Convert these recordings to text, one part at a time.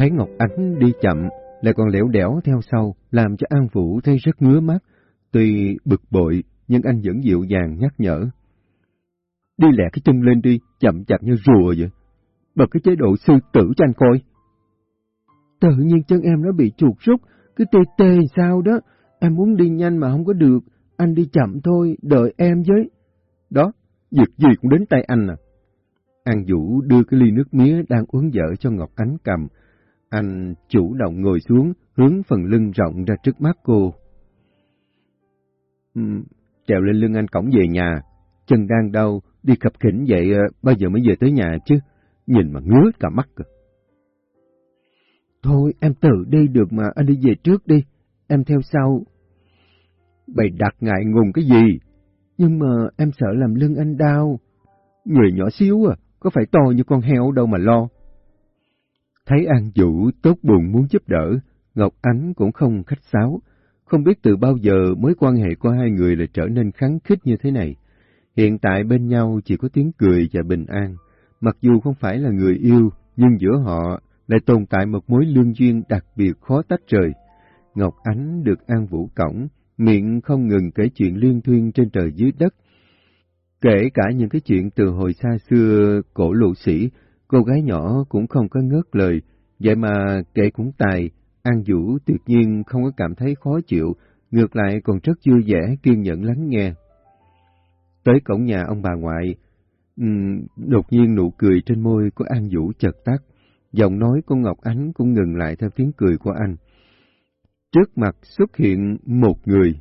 Thấy Ngọc Ánh đi chậm, lại còn lẻo đẻo theo sau, làm cho An Vũ thấy rất ngứa mắt. Tuy bực bội, nhưng anh vẫn dịu dàng nhắc nhở. Đi lẹ cái chân lên đi, chậm chạp như rùa vậy. Bật cái chế độ sư tử cho anh coi. Tự nhiên chân em nó bị chuột rút, cứ tê tê sao đó. Em muốn đi nhanh mà không có được, anh đi chậm thôi, đợi em với. Đó, việc gì cũng đến tay anh à. An Vũ đưa cái ly nước mía đang uống dở cho Ngọc Ánh cầm. Anh chủ động ngồi xuống, hướng phần lưng rộng ra trước mắt cô. Ừ, trèo lên lưng anh cổng về nhà, chân đang đau, đi khập khỉnh vậy ờ, bao giờ mới về tới nhà chứ, nhìn mà ngứa cả mắt. Thôi em tự đi được mà, anh đi về trước đi, em theo sau. Bày đặt ngại ngùng cái gì? Nhưng mà em sợ làm lưng anh đau. Người nhỏ xíu à, có phải to như con heo đâu mà lo. Thấy An Vũ tốt bụng muốn giúp đỡ, Ngọc Ánh cũng không khách sáo. Không biết từ bao giờ mối quan hệ của hai người lại trở nên kháng khích như thế này. Hiện tại bên nhau chỉ có tiếng cười và bình an. Mặc dù không phải là người yêu, nhưng giữa họ lại tồn tại một mối lương duyên đặc biệt khó tách rời. Ngọc Ánh được An Vũ cổng, miệng không ngừng kể chuyện liên thuyên trên trời dưới đất. Kể cả những cái chuyện từ hồi xa xưa cổ lộ sĩ, cô gái nhỏ cũng không có ngớt lời, vậy mà kể cũng tài, An Vũ tuyệt nhiên không có cảm thấy khó chịu, ngược lại còn rất vui vẻ kiên nhẫn lắng nghe. Tới cổng nhà ông bà ngoại, um, đột nhiên nụ cười trên môi của An Vũ chợt tắt, giọng nói của Ngọc Ánh cũng ngừng lại theo tiếng cười của anh. Trước mặt xuất hiện một người.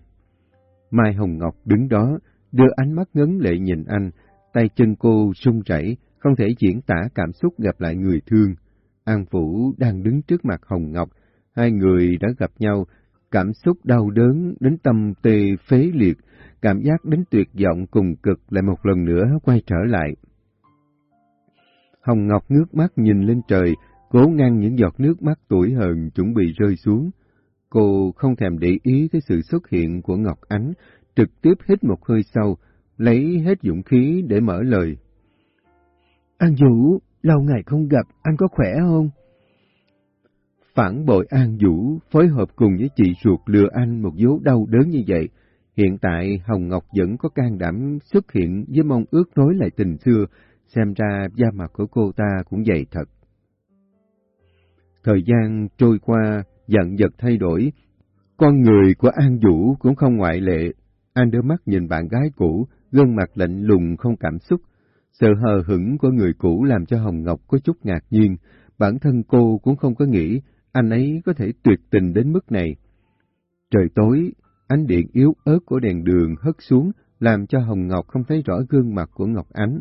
Mai Hồng Ngọc đứng đó, đưa ánh mắt ngấn lệ nhìn anh, tay chân cô run rẩy, không thể diễn tả cảm xúc gặp lại người thương. An Vũ đang đứng trước mặt Hồng Ngọc, hai người đã gặp nhau, cảm xúc đau đớn đến tâm tê phế liệt, cảm giác đến tuyệt vọng cùng cực lại một lần nữa quay trở lại. Hồng Ngọc ngước mắt nhìn lên trời, cố ngăn những giọt nước mắt tuổi hờn chuẩn bị rơi xuống. Cô không thèm để ý tới sự xuất hiện của Ngọc Ánh, trực tiếp hít một hơi sâu, lấy hết dũng khí để mở lời. An Vũ, lâu ngày không gặp, anh có khỏe không? Phản bội An Vũ, phối hợp cùng với chị ruột lừa anh một dấu đau đớn như vậy. Hiện tại Hồng Ngọc vẫn có can đảm xuất hiện với mong ước nối lại tình xưa, xem ra da mặt của cô ta cũng dày thật. Thời gian trôi qua, dần dật thay đổi. Con người của An Vũ cũng không ngoại lệ. An đưa mắt nhìn bạn gái cũ, gương mặt lạnh lùng không cảm xúc. Sự hờ hững của người cũ làm cho Hồng Ngọc có chút ngạc nhiên. Bản thân cô cũng không có nghĩ anh ấy có thể tuyệt tình đến mức này. Trời tối, ánh điện yếu ớt của đèn đường hất xuống, làm cho Hồng Ngọc không thấy rõ gương mặt của Ngọc Ánh.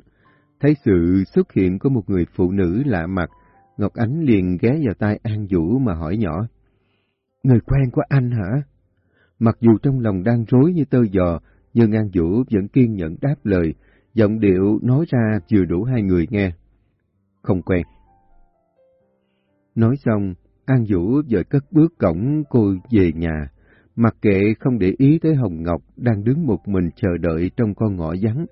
Thấy sự xuất hiện của một người phụ nữ lạ mặt, Ngọc Ánh liền ghé vào tai An Vũ mà hỏi nhỏ. Người quen của anh hả? Mặc dù trong lòng đang rối như tơ giò, nhưng An Vũ vẫn kiên nhẫn đáp lời, giọng điệu nói ra vừa đủ hai người nghe. Không quen. Nói xong, An Vũ vội cất bước cổng cô về nhà, mặc kệ không để ý tới Hồng Ngọc đang đứng một mình chờ đợi trong con ngõ vắng.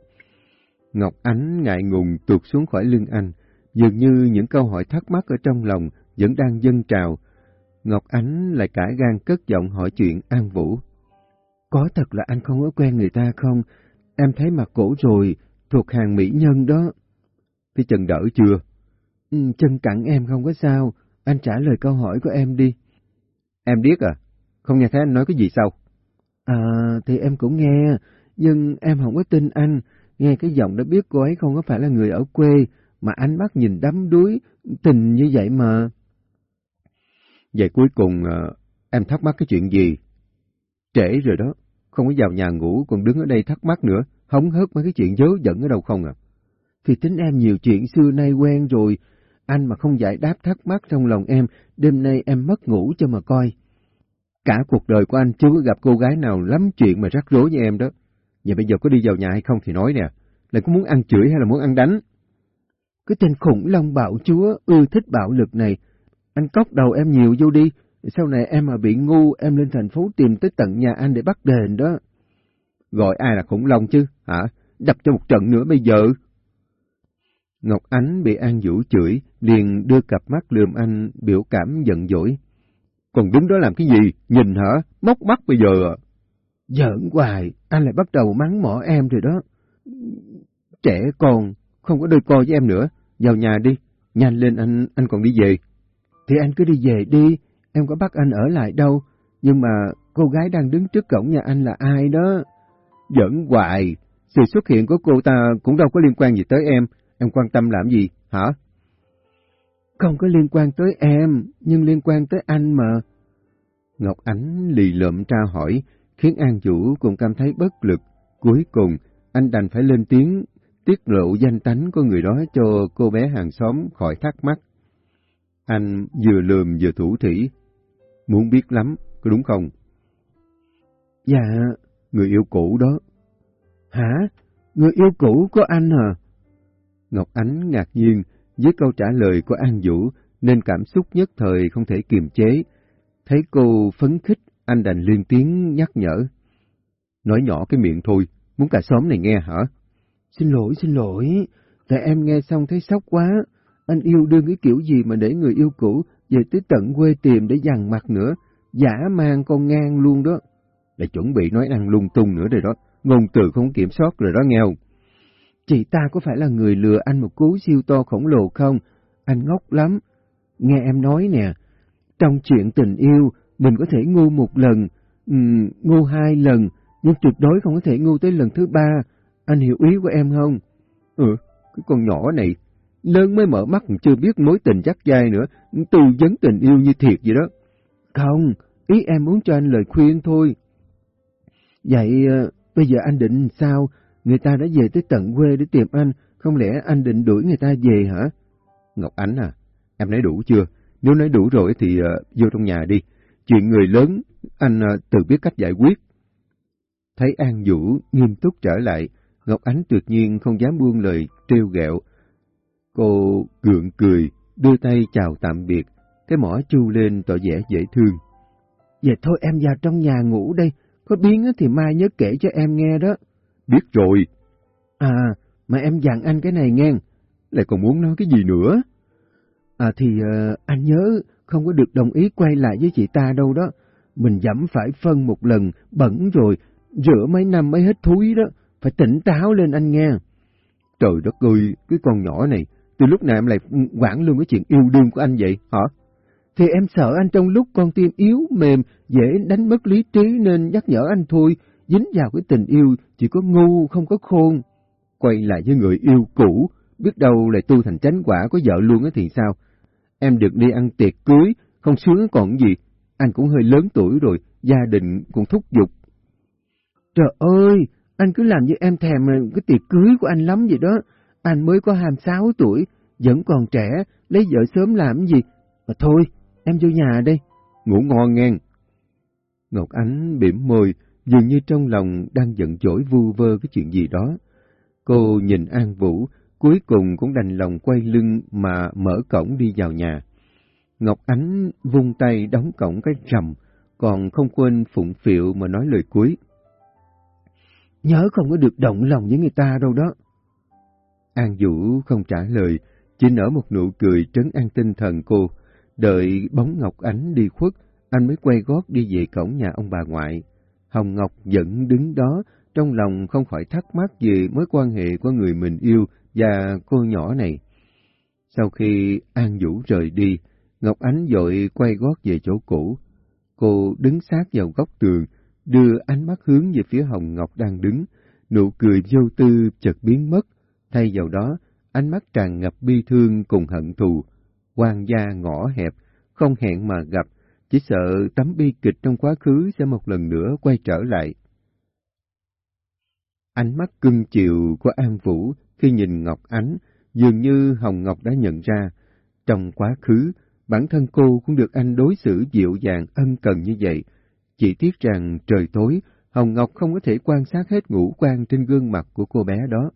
Ngọc Ánh ngại ngùng tuột xuống khỏi lưng anh, dường như những câu hỏi thắc mắc ở trong lòng vẫn đang dâng trào. Ngọc Ánh lại cả gan cất giọng hỏi chuyện An Vũ. Có thật là anh không có quen người ta không? Em thấy mặt cổ rồi, thuộc hàng mỹ nhân đó. Thế Trần đỡ chưa? Ừ, chân cẳng em không có sao, anh trả lời câu hỏi của em đi. Em biết à? Không nghe thấy anh nói cái gì sao? À, thì em cũng nghe, nhưng em không có tin anh. Nghe cái giọng đã biết cô ấy không có phải là người ở quê, mà anh bắt nhìn đắm đuối, tình như vậy mà. Vậy cuối cùng ờ, em thắc mắc cái chuyện gì? Trễ rồi đó, không có vào nhà ngủ còn đứng ở đây thắc mắc nữa, hóng hớt mấy cái chuyện dớ dẫn ở đâu không à? Thì tính em nhiều chuyện xưa nay quen rồi, anh mà không giải đáp thắc mắc trong lòng em, đêm nay em mất ngủ cho mà coi. Cả cuộc đời của anh chưa có gặp cô gái nào lắm chuyện mà rắc rối như em đó. Và bây giờ có đi vào nhà hay không thì nói nè, là có muốn ăn chửi hay là muốn ăn đánh? Cái tên khủng long bạo chúa ưa thích bạo lực này, anh cóc đầu em nhiều vô đi, sau này em mà bị ngu em lên thành phố tìm tới tận nhà anh để bắt đền đó. Gọi ai là khủng long chứ, hả? Đập cho một trận nữa bây giờ. Ngọc Ánh bị An Vũ chửi, liền đưa cặp mắt lườm anh biểu cảm giận dỗi. Còn đứng đó làm cái gì? Nhìn hả? Móc mắt bây giờ à? Giỡn hoài, anh lại bắt đầu mắng mỏ em rồi đó. Trẻ con, không có đôi co với em nữa. Vào nhà đi, nhanh lên anh, anh còn đi về. Thì anh cứ đi về đi, em có bắt anh ở lại đâu. Nhưng mà cô gái đang đứng trước cổng nhà anh là ai đó? Giỡn hoài, sự xuất hiện của cô ta cũng đâu có liên quan gì tới em. Em quan tâm làm gì, hả? Không có liên quan tới em, nhưng liên quan tới anh mà. Ngọc Ánh lì lợm tra hỏi, khiến An Vũ cũng cảm thấy bất lực. Cuối cùng, anh đành phải lên tiếng, tiết lộ danh tánh của người đó cho cô bé hàng xóm khỏi thắc mắc. Anh vừa lườm vừa thủ thỉ. Muốn biết lắm, có đúng không? Dạ. Người yêu cũ đó. Hả? Người yêu cũ của anh à? Ngọc Ánh ngạc nhiên với câu trả lời của An Vũ nên cảm xúc nhất thời không thể kiềm chế. Thấy cô phấn khích, anh đành liên tiếng nhắc nhở. Nói nhỏ cái miệng thôi, muốn cả xóm này nghe hả? Xin lỗi, xin lỗi, tại em nghe xong thấy sốc quá. Anh yêu đương cái kiểu gì mà để người yêu cũ về tới tận quê tìm để dằn mặt nữa, giả mang con ngang luôn đó là chuẩn bị nói ăn lung tung nữa rồi đó, ngôn từ không kiểm soát rồi đó nghe không? Chị ta có phải là người lừa anh một cú siêu to khổng lồ không? Anh ngốc lắm. Nghe em nói nè, trong chuyện tình yêu, mình có thể ngu một lần, um, ngu hai lần, nhưng tuyệt đối không có thể ngu tới lần thứ ba. Anh hiểu ý của em không? Ừ, cái con nhỏ này, lớn mới mở mắt chưa biết mối tình chắc dai nữa, tư vấn tình yêu như thiệt vậy đó. Không, ý em muốn cho anh lời khuyên thôi. Vậy ờ, bây giờ anh định sao? Người ta đã về tới tận quê để tìm anh, không lẽ anh định đuổi người ta về hả? Ngọc Ánh à, em nói đủ chưa? Nếu nói đủ rồi thì uh, vô trong nhà đi. Chuyện người lớn, anh uh, tự biết cách giải quyết. Thấy An Vũ nghiêm túc trở lại, Ngọc Ánh tuyệt nhiên không dám buông lời trêu ghẹo. Cô gượng cười, đưa tay chào tạm biệt, cái mỏ chu lên tỏ vẻ dễ thương. Vậy thôi em vào trong nhà ngủ đây, có biến thì mai nhớ kể cho em nghe đó. Biết rồi. À, mà em dặn anh cái này nghe. Lại còn muốn nói cái gì nữa? À thì uh, anh nhớ không có được đồng ý quay lại với chị ta đâu đó. Mình dẫm phải phân một lần, bẩn rồi, rửa mấy năm mới hết thúi đó. Phải tỉnh táo lên anh nghe. Trời đất ơi, cái con nhỏ này, từ lúc nào em lại quản luôn cái chuyện yêu đương của anh vậy, hả? Thì em sợ anh trong lúc con tim yếu, mềm, dễ đánh mất lý trí nên nhắc nhở anh thôi, dính vào cái tình yêu chỉ có ngu không có khôn. Quay lại với người yêu cũ, biết đâu lại tu thành chánh quả có vợ luôn á thì sao? Em được đi ăn tiệc cưới, không sướng còn gì, anh cũng hơi lớn tuổi rồi, gia đình cũng thúc giục. Trời ơi, anh cứ làm như em thèm cái tiệc cưới của anh lắm vậy đó, anh mới có 26 tuổi, vẫn còn trẻ, lấy vợ sớm làm gì, mà thôi, em vô nhà đây. Ngủ ngon ngang. Ngọc Ánh bỉm môi, dường như trong lòng đang giận dỗi vu vơ cái chuyện gì đó. Cô nhìn An Vũ, cuối cùng cũng đành lòng quay lưng mà mở cổng đi vào nhà. Ngọc Ánh vung tay đóng cổng cái rầm, còn không quên phụng phịu mà nói lời cuối. Nhớ không có được động lòng với người ta đâu đó. An Vũ không trả lời, chỉ nở một nụ cười trấn an tinh thần cô. Đợi bóng Ngọc Ánh đi khuất, anh mới quay gót đi về cổng nhà ông bà ngoại. Hồng Ngọc vẫn đứng đó, trong lòng không khỏi thắc mắc về mối quan hệ của người mình yêu và cô nhỏ này. Sau khi An Vũ rời đi, Ngọc Ánh dội quay gót về chỗ cũ. Cô đứng sát vào góc tường, đưa ánh mắt hướng về phía Hồng Ngọc đang đứng, nụ cười vô tư chợt biến mất, thay vào đó, ánh mắt tràn ngập bi thương cùng hận thù, quan gia ngõ hẹp, không hẹn mà gặp, chỉ sợ tấm bi kịch trong quá khứ sẽ một lần nữa quay trở lại. Ánh mắt cưng chiều của An Vũ khi nhìn Ngọc Ánh, dường như Hồng Ngọc đã nhận ra, trong quá khứ, bản thân cô cũng được anh đối xử dịu dàng ân cần như vậy. Chỉ tiếc rằng trời tối, Hồng Ngọc không có thể quan sát hết ngũ quan trên gương mặt của cô bé đó.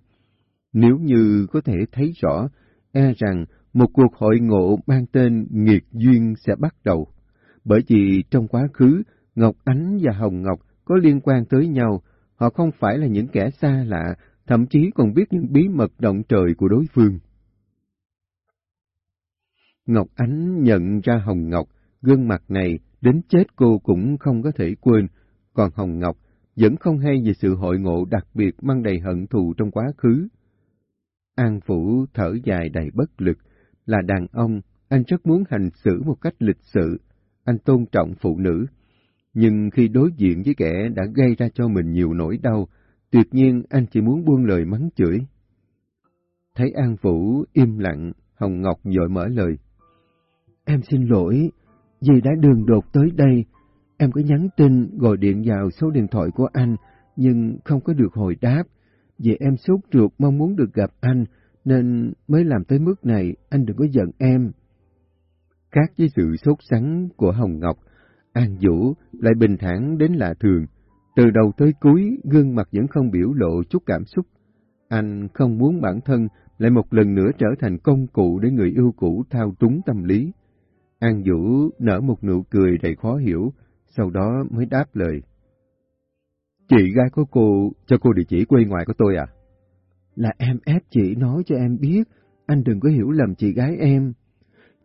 Nếu như có thể thấy rõ, e rằng một cuộc hội ngộ mang tên nghiệt duyên sẽ bắt đầu bởi vì trong quá khứ, Ngọc Ánh và Hồng Ngọc có liên quan tới nhau, họ không phải là những kẻ xa lạ, thậm chí còn biết những bí mật động trời của đối phương. Ngọc Ánh nhận ra Hồng Ngọc, gương mặt này đến chết cô cũng không có thể quên, còn Hồng Ngọc vẫn không hay về sự hội ngộ đặc biệt mang đầy hận thù trong quá khứ. An Phủ thở dài đầy bất lực, là đàn ông, anh rất muốn hành xử một cách lịch sự, anh tôn trọng phụ nữ. Nhưng khi đối diện với kẻ đã gây ra cho mình nhiều nỗi đau, tuyệt nhiên anh chỉ muốn buông lời mắng chửi. Thấy An Vũ im lặng, Hồng Ngọc dội mở lời. Em xin lỗi, vì đã đường đột tới đây. Em có nhắn tin gọi điện vào số điện thoại của anh, nhưng không có được hồi đáp. Vì em sốt ruột mong muốn được gặp anh, nên mới làm tới mức này, anh đừng có giận em. Khác với sự sốt sắng của Hồng Ngọc, An Vũ lại bình thản đến lạ thường. Từ đầu tới cuối, gương mặt vẫn không biểu lộ chút cảm xúc. Anh không muốn bản thân lại một lần nữa trở thành công cụ để người yêu cũ thao túng tâm lý. An Vũ nở một nụ cười đầy khó hiểu, sau đó mới đáp lời. Chị gái của cô cho cô địa chỉ quê ngoài của tôi à? Là em ép chị nói cho em biết, anh đừng có hiểu lầm chị gái em.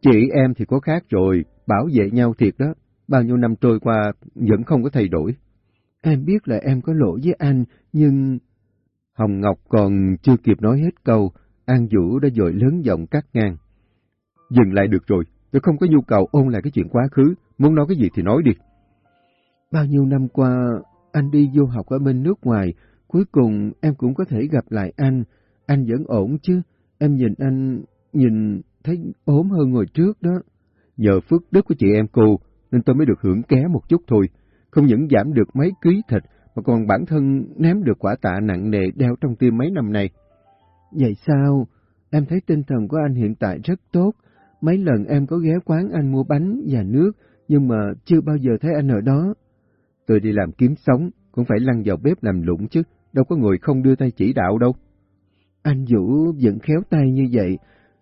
Chị em thì có khác rồi, bảo vệ nhau thiệt đó, bao nhiêu năm trôi qua vẫn không có thay đổi. Em biết là em có lỗi với anh, nhưng... Hồng Ngọc còn chưa kịp nói hết câu, An Vũ đã dội lớn giọng cắt ngang. Dừng lại được rồi, tôi không có nhu cầu ôn lại cái chuyện quá khứ, muốn nói cái gì thì nói đi. Bao nhiêu năm qua, anh đi du học ở bên nước ngoài, cuối cùng em cũng có thể gặp lại anh. Anh vẫn ổn chứ, em nhìn anh, nhìn thấy ốm hơn hồi trước đó. Nhờ phước đức của chị em cô, nên tôi mới được hưởng ké một chút thôi. Không những giảm được mấy ký thịt, mà còn bản thân ném được quả tạ nặng nề đeo trong tim mấy năm nay. Vậy sao? Em thấy tinh thần của anh hiện tại rất tốt. Mấy lần em có ghé quán anh mua bánh và nước, nhưng mà chưa bao giờ thấy anh ở đó. Tôi đi làm kiếm sống, cũng phải lăn vào bếp làm lụng chứ, đâu có người không đưa tay chỉ đạo đâu. Anh Vũ vẫn khéo tay như vậy,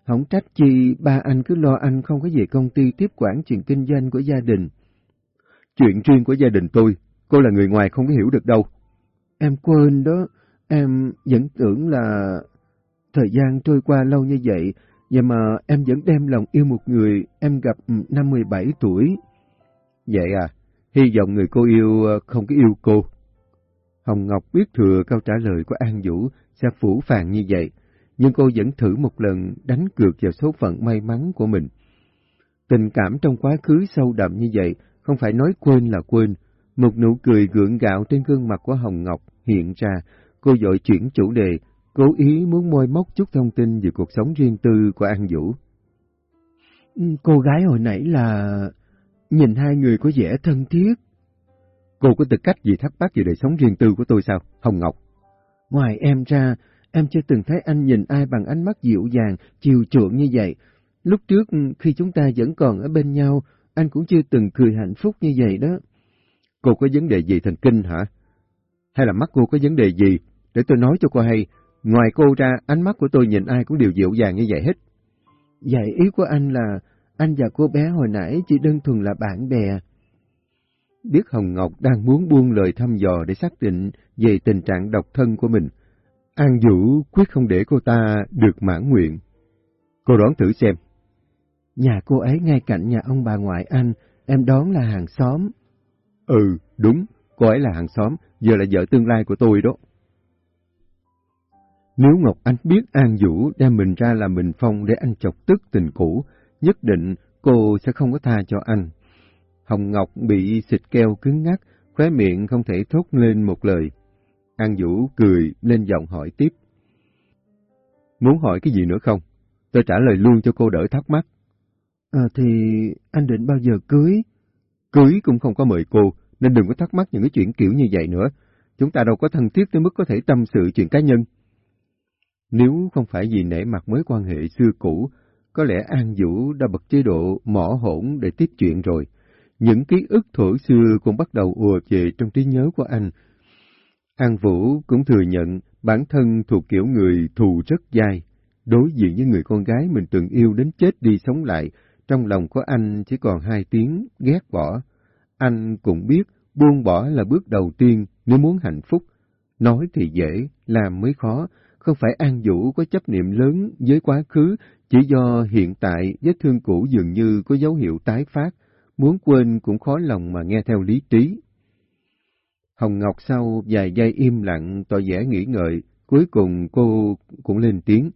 không trách chi ba anh cứ lo anh không có về công ty tiếp quản chuyện kinh doanh của gia đình. Chuyện riêng của gia đình tôi, cô là người ngoài không có hiểu được đâu. Em quên đó, em vẫn tưởng là thời gian trôi qua lâu như vậy, vậy mà em vẫn đem lòng yêu một người em gặp ừ, năm 17 tuổi. Vậy à, hy vọng người cô yêu ờ, không có yêu cô. Hồng Ngọc biết thừa câu trả lời của An Vũ sẽ phủ phàng như vậy, nhưng cô vẫn thử một lần đánh cược vào số phận may mắn của mình. Tình cảm trong quá khứ sâu đậm như vậy, không phải nói quên là quên. Một nụ cười gượng gạo trên gương mặt của Hồng Ngọc hiện ra, cô dội chuyển chủ đề, cố ý muốn môi móc chút thông tin về cuộc sống riêng tư của An Vũ. Ừ, cô gái hồi nãy là... Nhìn hai người có vẻ thân thiết. Cô có tư cách gì thắc mắc về đời sống riêng tư của tôi sao, Hồng Ngọc? Ngoài em ra, em chưa từng thấy anh nhìn ai bằng ánh mắt dịu dàng, chiều chuộng như vậy. Lúc trước, khi chúng ta vẫn còn ở bên nhau, anh cũng chưa từng cười hạnh phúc như vậy đó. Cô có vấn đề gì thần kinh hả? Hay là mắt cô có vấn đề gì? Để tôi nói cho cô hay, ngoài cô ra, ánh mắt của tôi nhìn ai cũng đều dịu dàng như vậy hết. Vậy ý của anh là, anh và cô bé hồi nãy chỉ đơn thuần là bạn bè. Biết Hồng Ngọc đang muốn buông lời thăm dò để xác định về tình trạng độc thân của mình, An Vũ quyết không để cô ta được mãn nguyện. Cô đoán thử xem. Nhà cô ấy ngay cạnh nhà ông bà ngoại anh, em đoán là hàng xóm. Ừ, đúng, cô ấy là hàng xóm, giờ là vợ tương lai của tôi đó. Nếu Ngọc Anh biết An Vũ đem mình ra làm mình phong để anh chọc tức tình cũ, nhất định cô sẽ không có tha cho anh. Hồng Ngọc bị xịt keo cứng ngắc, khóe miệng không thể thốt lên một lời. An Vũ cười lên giọng hỏi tiếp. Muốn hỏi cái gì nữa không? Tôi trả lời luôn cho cô đỡ thắc mắc. À, thì anh định bao giờ cưới? Cưới cũng không có mời cô, nên đừng có thắc mắc những cái chuyện kiểu như vậy nữa. Chúng ta đâu có thân thiết tới mức có thể tâm sự chuyện cá nhân. Nếu không phải vì nể mặt mối quan hệ xưa cũ, có lẽ An Vũ đã bật chế độ mỏ hỗn để tiếp chuyện rồi. Những ký ức thổ xưa cũng bắt đầu ùa về trong trí nhớ của anh. An Vũ cũng thừa nhận bản thân thuộc kiểu người thù rất dai. Đối diện với người con gái mình từng yêu đến chết đi sống lại, trong lòng của anh chỉ còn hai tiếng ghét bỏ. Anh cũng biết buông bỏ là bước đầu tiên nếu muốn hạnh phúc. Nói thì dễ, làm mới khó, không phải An Vũ có chấp niệm lớn với quá khứ, Chỉ do hiện tại vết thương cũ dường như có dấu hiệu tái phát, muốn quên cũng khó lòng mà nghe theo lý trí. Hồng Ngọc sau vài giây im lặng tỏ vẻ nghĩ ngợi, cuối cùng cô cũng lên tiếng.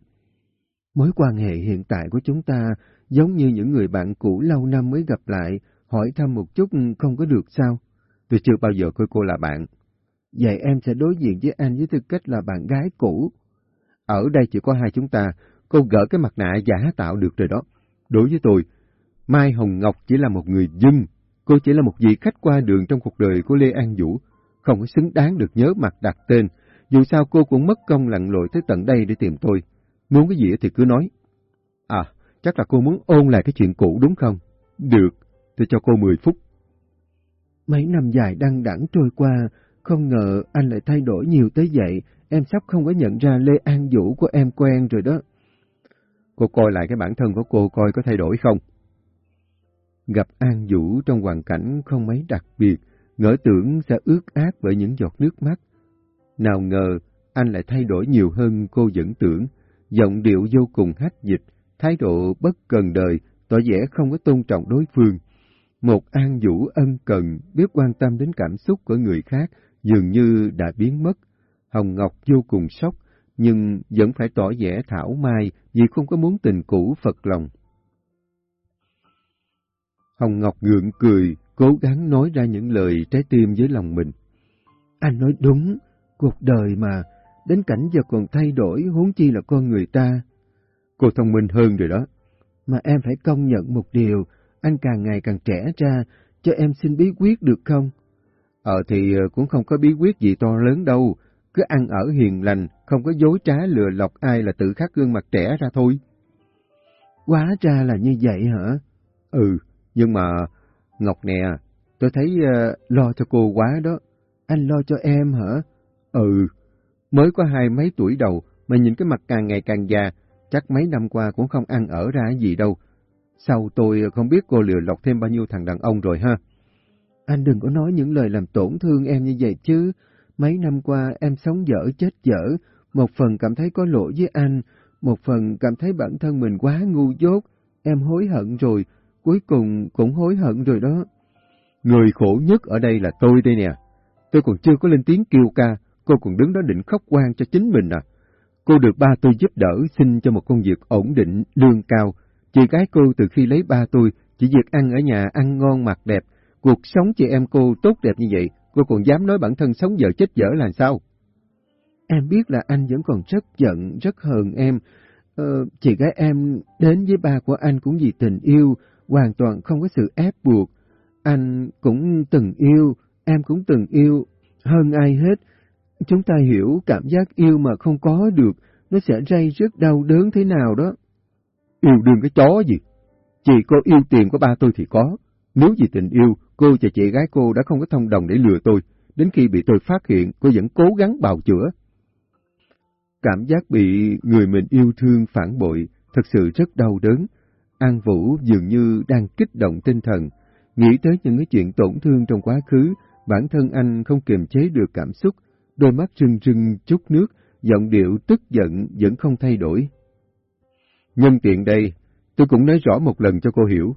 Mối quan hệ hiện tại của chúng ta giống như những người bạn cũ lâu năm mới gặp lại, hỏi thăm một chút không có được sao? Tôi chưa bao giờ coi cô là bạn. Vậy em sẽ đối diện với anh với tư cách là bạn gái cũ. Ở đây chỉ có hai chúng ta, cô gỡ cái mặt nạ giả tạo được rồi đó. Đối với tôi, Mai Hồng Ngọc chỉ là một người dân, cô chỉ là một vị khách qua đường trong cuộc đời của Lê An Vũ, không có xứng đáng được nhớ mặt đặt tên. Dù sao cô cũng mất công lặn lội tới tận đây để tìm tôi. Muốn cái gì thì cứ nói. À, chắc là cô muốn ôn lại cái chuyện cũ đúng không? Được, tôi cho cô 10 phút. Mấy năm dài đăng đẳng trôi qua, không ngờ anh lại thay đổi nhiều tới vậy, em sắp không có nhận ra Lê An Vũ của em quen rồi đó. Cô coi lại cái bản thân của cô coi có thay đổi không? Gặp An Vũ trong hoàn cảnh không mấy đặc biệt, ngỡ tưởng sẽ ướt át bởi những giọt nước mắt. Nào ngờ, anh lại thay đổi nhiều hơn cô vẫn tưởng, giọng điệu vô cùng hách dịch, thái độ bất cần đời, tỏ vẻ không có tôn trọng đối phương. Một An Vũ ân cần, biết quan tâm đến cảm xúc của người khác, dường như đã biến mất. Hồng Ngọc vô cùng sốc, nhưng vẫn phải tỏ vẻ thảo mai vì không có muốn tình cũ phật lòng. Hồng Ngọc gượng cười, cố gắng nói ra những lời trái tim với lòng mình. Anh nói đúng, cuộc đời mà, đến cảnh giờ còn thay đổi, huống chi là con người ta. Cô thông minh hơn rồi đó. Mà em phải công nhận một điều, anh càng ngày càng trẻ ra, cho em xin bí quyết được không? Ờ thì ờ, cũng không có bí quyết gì to lớn đâu, cứ ăn ở hiền lành, không có dối trá lừa lọc ai là tự khắc gương mặt trẻ ra thôi. Quá ra là như vậy hả? Ừ, nhưng mà, Ngọc nè, tôi thấy uh, lo cho cô quá đó. Anh lo cho em hả? Ừ, mới có hai mấy tuổi đầu mà nhìn cái mặt càng ngày càng già, chắc mấy năm qua cũng không ăn ở ra gì đâu. Sau tôi không biết cô lừa lọc thêm bao nhiêu thằng đàn ông rồi ha. Anh đừng có nói những lời làm tổn thương em như vậy chứ. Mấy năm qua em sống dở chết dở, một phần cảm thấy có lỗi với anh, một phần cảm thấy bản thân mình quá ngu dốt. Em hối hận rồi, cuối cùng cũng hối hận rồi đó. Người khổ nhất ở đây là tôi đây nè. Tôi còn chưa có lên tiếng kêu ca, cô còn đứng đó định khóc quan cho chính mình à. Cô được ba tôi giúp đỡ xin cho một công việc ổn định, lương cao. Chị gái cô từ khi lấy ba tôi, chỉ việc ăn ở nhà ăn ngon mặc đẹp. Cuộc sống chị em cô tốt đẹp như vậy, cô còn dám nói bản thân sống dở chết dở là sao? Em biết là anh vẫn còn rất giận, rất hờn em. Ờ, chị gái em đến với ba của anh cũng vì tình yêu, hoàn toàn không có sự ép buộc. Anh cũng từng yêu, em cũng từng yêu, hơn ai hết. Chúng ta hiểu cảm giác yêu mà không có được, nó sẽ gây rất đau đớn thế nào đó. Yêu đương cái chó gì? Chị cô yêu tiền của ba tôi thì có. Nếu vì tình yêu, cô và chị gái cô đã không có thông đồng để lừa tôi. Đến khi bị tôi phát hiện, cô vẫn cố gắng bào chữa. Cảm giác bị người mình yêu thương phản bội thật sự rất đau đớn. An Vũ dường như đang kích động tinh thần, nghĩ tới những cái chuyện tổn thương trong quá khứ, bản thân anh không kiềm chế được cảm xúc, đôi mắt rưng rưng chút nước, giọng điệu tức giận vẫn không thay đổi. Nhân tiện đây, tôi cũng nói rõ một lần cho cô hiểu,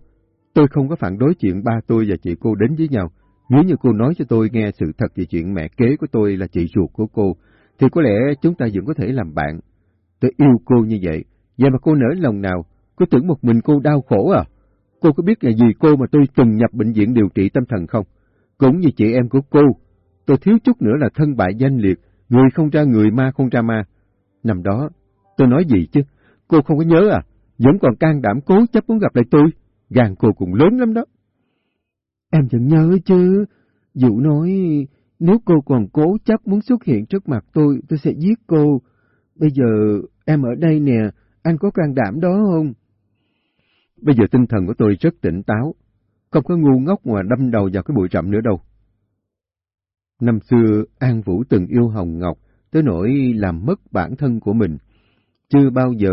tôi không có phản đối chuyện ba tôi và chị cô đến với nhau. Nếu như cô nói cho tôi nghe sự thật về chuyện mẹ kế của tôi là chị ruột của cô, thì có lẽ chúng ta vẫn có thể làm bạn. Tôi yêu cô như vậy, vậy mà cô nỡ lòng nào, cô tưởng một mình cô đau khổ à? Cô có biết là gì cô mà tôi từng nhập bệnh viện điều trị tâm thần không? Cũng như chị em của cô, tôi thiếu chút nữa là thân bại danh liệt, người không ra người ma không ra ma. nằm đó, tôi nói gì chứ? Cô không có nhớ à? Vẫn còn can đảm cố chấp muốn gặp lại tôi. gàn cô cũng lớn lắm đó. Em vẫn nhớ chứ. Dụ nói, nếu cô còn cố chấp muốn xuất hiện trước mặt tôi, tôi sẽ giết cô. Bây giờ em ở đây nè, anh có can đảm đó không? Bây giờ tinh thần của tôi rất tỉnh táo, không có ngu ngốc mà đâm đầu vào cái bụi rậm nữa đâu. Năm xưa, An Vũ từng yêu Hồng Ngọc, tới nỗi làm mất bản thân của mình. Chưa bao giờ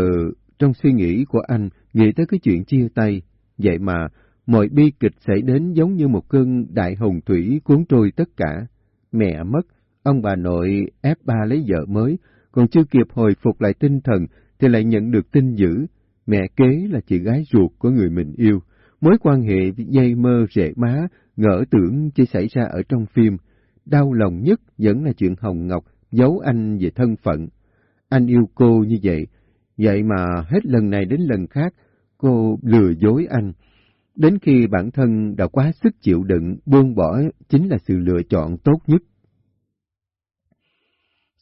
trong suy nghĩ của anh nghĩ tới cái chuyện chia tay, vậy mà mọi bi kịch xảy đến giống như một cơn đại hồng thủy cuốn trôi tất cả. Mẹ mất, ông bà nội ép ba lấy vợ mới, còn chưa kịp hồi phục lại tinh thần thì lại nhận được tin dữ mẹ kế là chị gái ruột của người mình yêu. Mối quan hệ dây mơ rễ má, ngỡ tưởng chỉ xảy ra ở trong phim. Đau lòng nhất vẫn là chuyện Hồng Ngọc giấu anh về thân phận. Anh yêu cô như vậy, vậy mà hết lần này đến lần khác, cô lừa dối anh. Đến khi bản thân đã quá sức chịu đựng, buông bỏ chính là sự lựa chọn tốt nhất.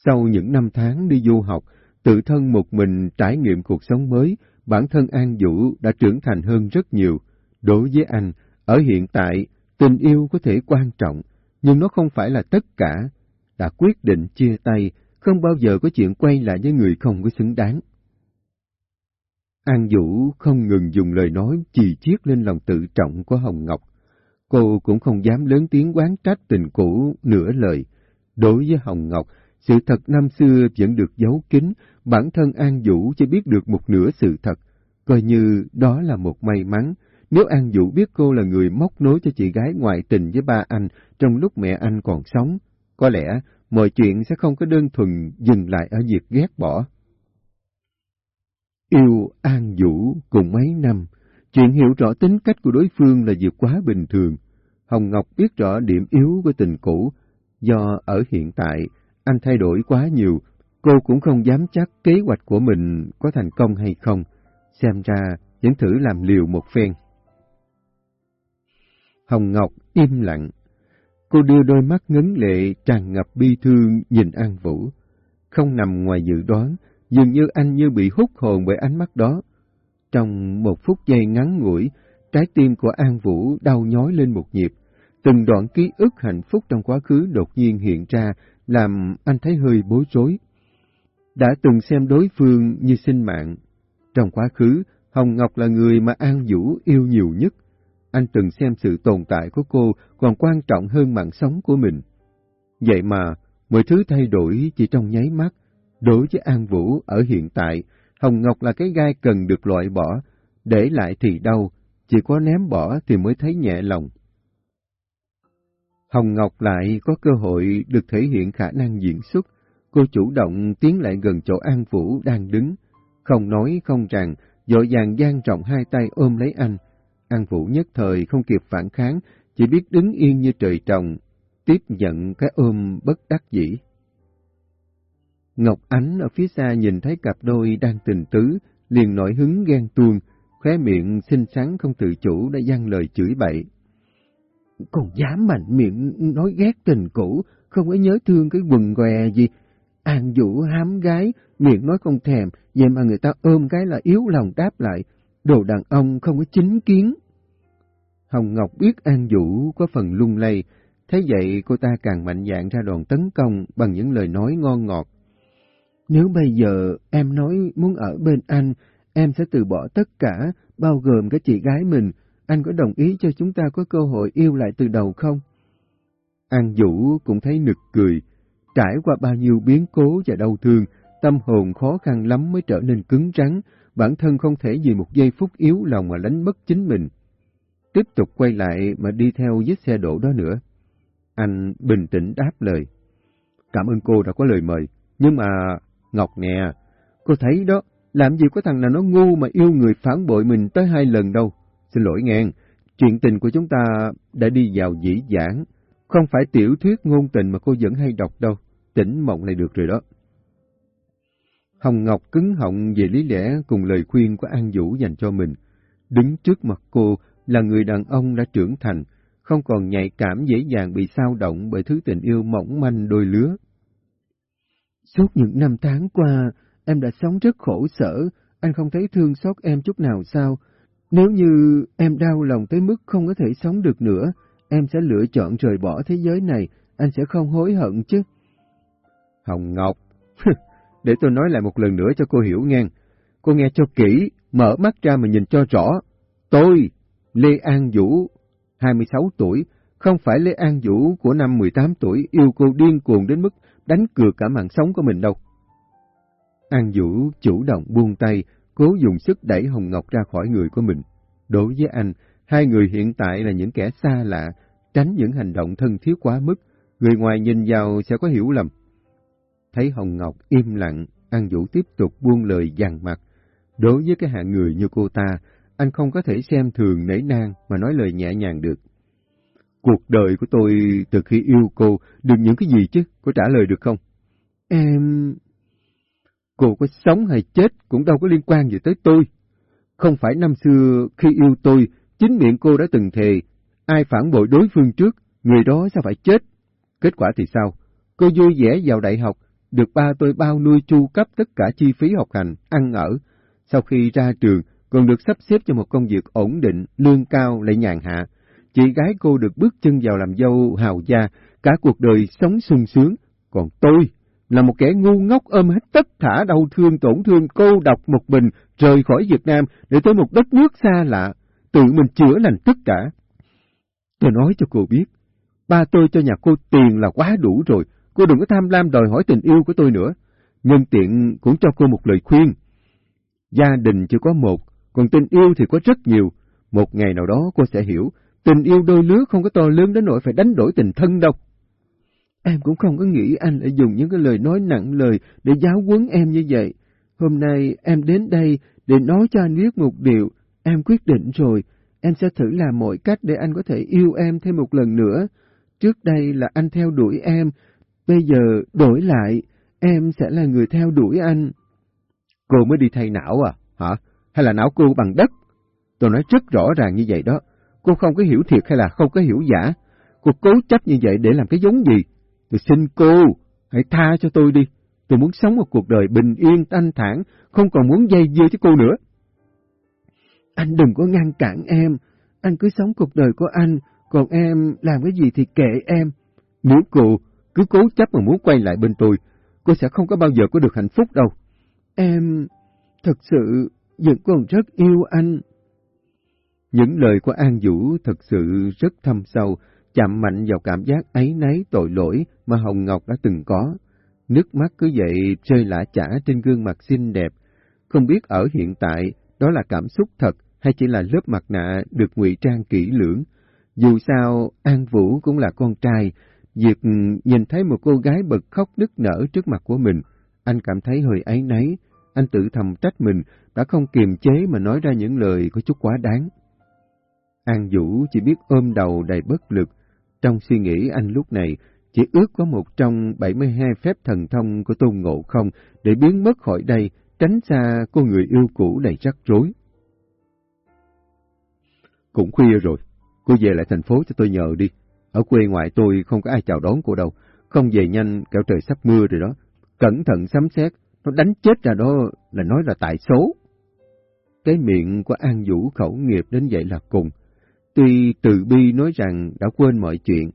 Sau những năm tháng đi du học, tự thân một mình trải nghiệm cuộc sống mới, bản thân An Vũ đã trưởng thành hơn rất nhiều. Đối với anh, ở hiện tại, tình yêu có thể quan trọng, nhưng nó không phải là tất cả. Đã quyết định chia tay, không bao giờ có chuyện quay lại với người không có xứng đáng. An Vũ không ngừng dùng lời nói chì chiết lên lòng tự trọng của Hồng Ngọc. Cô cũng không dám lớn tiếng quán trách tình cũ nửa lời. Đối với Hồng Ngọc, sự thật năm xưa vẫn được giấu kín, bản thân An Vũ chỉ biết được một nửa sự thật, coi như đó là một may mắn. Nếu An Vũ biết cô là người móc nối cho chị gái ngoại tình với ba anh trong lúc mẹ anh còn sống, có lẽ mọi chuyện sẽ không có đơn thuần dừng lại ở việc ghét bỏ. Yêu An Vũ cùng mấy năm, chuyện hiểu rõ tính cách của đối phương là việc quá bình thường. Hồng Ngọc biết rõ điểm yếu của tình cũ, do ở hiện tại anh thay đổi quá nhiều, cô cũng không dám chắc kế hoạch của mình có thành công hay không. Xem ra vẫn thử làm liều một phen. Hồng Ngọc im lặng. Cô đưa đôi mắt ngấn lệ tràn ngập bi thương nhìn An Vũ. Không nằm ngoài dự đoán, dường như anh như bị hút hồn bởi ánh mắt đó. Trong một phút giây ngắn ngủi, trái tim của An Vũ đau nhói lên một nhịp. Từng đoạn ký ức hạnh phúc trong quá khứ đột nhiên hiện ra, làm anh thấy hơi bối rối. Đã từng xem đối phương như sinh mạng. Trong quá khứ, Hồng Ngọc là người mà An Vũ yêu nhiều nhất. Anh từng xem sự tồn tại của cô còn quan trọng hơn mạng sống của mình. Vậy mà, mọi thứ thay đổi chỉ trong nháy mắt. Đối với An Vũ ở hiện tại, Hồng Ngọc là cái gai cần được loại bỏ, để lại thì đau, chỉ có ném bỏ thì mới thấy nhẹ lòng. Hồng Ngọc lại có cơ hội được thể hiện khả năng diễn xuất, cô chủ động tiến lại gần chỗ An Vũ đang đứng, không nói không rằng, dội dàng gian rộng hai tay ôm lấy anh. An Vũ nhất thời không kịp phản kháng, chỉ biết đứng yên như trời trồng, tiếp nhận cái ôm bất đắc dĩ. Ngọc Ánh ở phía xa nhìn thấy cặp đôi đang tình tứ, liền nổi hứng ghen tuông, khóe miệng xinh xắn không tự chủ đã dăng lời chửi bậy. Còn dám mạnh miệng nói ghét tình cũ, không có nhớ thương cái quần què gì. An vũ hám gái, miệng nói không thèm, vậy mà người ta ôm cái là yếu lòng đáp lại. Đồ đàn ông không có chính kiến. Hồng Ngọc biết An Vũ có phần lung lay, thấy vậy cô ta càng mạnh dạn ra đòn tấn công bằng những lời nói ngon ngọt. Nếu bây giờ em nói muốn ở bên anh, em sẽ từ bỏ tất cả, bao gồm cái chị gái mình, anh có đồng ý cho chúng ta có cơ hội yêu lại từ đầu không? An Vũ cũng thấy nực cười. Trải qua bao nhiêu biến cố và đau thương, tâm hồn khó khăn lắm mới trở nên cứng rắn, bản thân không thể vì một giây phút yếu lòng mà đánh mất chính mình. Tiếp tục quay lại mà đi theo vết xe đổ đó nữa. Anh bình tĩnh đáp lời. Cảm ơn cô đã có lời mời, nhưng mà... Ngọc nè, cô thấy đó, làm gì có thằng nào nó ngu mà yêu người phản bội mình tới hai lần đâu. Xin lỗi ngàn, chuyện tình của chúng ta đã đi vào dĩ dãn, không phải tiểu thuyết ngôn tình mà cô vẫn hay đọc đâu, tỉnh mộng lại được rồi đó. Hồng Ngọc cứng họng về lý lẽ cùng lời khuyên của An Vũ dành cho mình. Đứng trước mặt cô là người đàn ông đã trưởng thành, không còn nhạy cảm dễ dàng bị sao động bởi thứ tình yêu mỏng manh đôi lứa. Suốt những năm tháng qua, em đã sống rất khổ sở, anh không thấy thương xót em chút nào sao? Nếu như em đau lòng tới mức không có thể sống được nữa, em sẽ lựa chọn rời bỏ thế giới này, anh sẽ không hối hận chứ. Hồng Ngọc, để tôi nói lại một lần nữa cho cô hiểu nghe. Cô nghe cho kỹ, mở mắt ra mà nhìn cho rõ. Tôi, Lê An Vũ, 26 tuổi, không phải Lê An Vũ của năm 18 tuổi yêu cô điên cuồng đến mức đánh cược cả mạng sống của mình đâu. An Vũ chủ động buông tay, cố dùng sức đẩy Hồng Ngọc ra khỏi người của mình. Đối với anh, hai người hiện tại là những kẻ xa lạ, tránh những hành động thân thiết quá mức, người ngoài nhìn vào sẽ có hiểu lầm. Thấy Hồng Ngọc im lặng, An Vũ tiếp tục buông lời dằn mặt. Đối với cái hạng người như cô ta, anh không có thể xem thường nể nang mà nói lời nhẹ nhàng được. Cuộc đời của tôi từ khi yêu cô được những cái gì chứ, có trả lời được không? Em... Cô có sống hay chết cũng đâu có liên quan gì tới tôi. Không phải năm xưa khi yêu tôi, chính miệng cô đã từng thề, ai phản bội đối phương trước, người đó sẽ phải chết. Kết quả thì sao? Cô vui vẻ vào đại học, được ba tôi bao nuôi chu cấp tất cả chi phí học hành, ăn ở. Sau khi ra trường, còn được sắp xếp cho một công việc ổn định, lương cao lại nhàn hạ. Chị gái cô được bước chân vào làm dâu hào gia, cả cuộc đời sống sung sướng. Còn tôi là một kẻ ngu ngốc ôm hết tất thả đau thương tổn thương cô độc một mình rời khỏi Việt Nam để tới một đất nước xa lạ, tự mình chữa lành tất cả. Tôi nói cho cô biết, ba tôi cho nhà cô tiền là quá đủ rồi, cô đừng có tham lam đòi hỏi tình yêu của tôi nữa. Nhân tiện cũng cho cô một lời khuyên. Gia đình chưa có một, còn tình yêu thì có rất nhiều. Một ngày nào đó cô sẽ hiểu, tình yêu đôi lứa không có to lớn đến nỗi phải đánh đổi tình thân đâu. Em cũng không có nghĩ anh lại dùng những cái lời nói nặng lời để giáo huấn em như vậy. Hôm nay em đến đây để nói cho anh biết một điều, em quyết định rồi, em sẽ thử làm mọi cách để anh có thể yêu em thêm một lần nữa. Trước đây là anh theo đuổi em, bây giờ đổi lại, em sẽ là người theo đuổi anh. Cô mới đi thay não à, hả? Hay là não cô bằng đất? Tôi nói rất rõ ràng như vậy đó. Cô không có hiểu thiệt hay là không có hiểu giả. Cô cố chấp như vậy để làm cái giống gì? Tôi xin cô, hãy tha cho tôi đi. Tôi muốn sống một cuộc đời bình yên, thanh thản, không còn muốn dây dưa với cô nữa. Anh đừng có ngăn cản em, anh cứ sống cuộc đời của anh, còn em làm cái gì thì kệ em. Nếu cô cứ cố chấp mà muốn quay lại bên tôi, cô sẽ không có bao giờ có được hạnh phúc đâu. Em thật sự vẫn còn rất yêu anh. Những lời của An Vũ thật sự rất thâm sâu, chạm mạnh vào cảm giác ấy nấy tội lỗi mà Hồng Ngọc đã từng có. Nước mắt cứ vậy rơi lã chả trên gương mặt xinh đẹp. Không biết ở hiện tại đó là cảm xúc thật hay chỉ là lớp mặt nạ được ngụy trang kỹ lưỡng. Dù sao, An Vũ cũng là con trai. Việc nhìn thấy một cô gái bật khóc nức nở trước mặt của mình, anh cảm thấy hơi áy náy. Anh tự thầm trách mình đã không kiềm chế mà nói ra những lời có chút quá đáng. An Vũ chỉ biết ôm đầu đầy bất lực. Trong suy nghĩ anh lúc này, chỉ ước có một trong 72 phép thần thông của Tôn Ngộ Không để biến mất khỏi đây, tránh xa cô người yêu cũ đầy rắc rối. Cũng khuya rồi, cô về lại thành phố cho tôi nhờ đi. Ở quê ngoại tôi không có ai chào đón cô đâu, không về nhanh, kẻo trời sắp mưa rồi đó. Cẩn thận sắm xét, nó đánh chết ra đó là nói là tại số. Cái miệng của An Vũ khẩu nghiệp đến vậy là cùng. Tuy từ bi nói rằng đã quên mọi chuyện,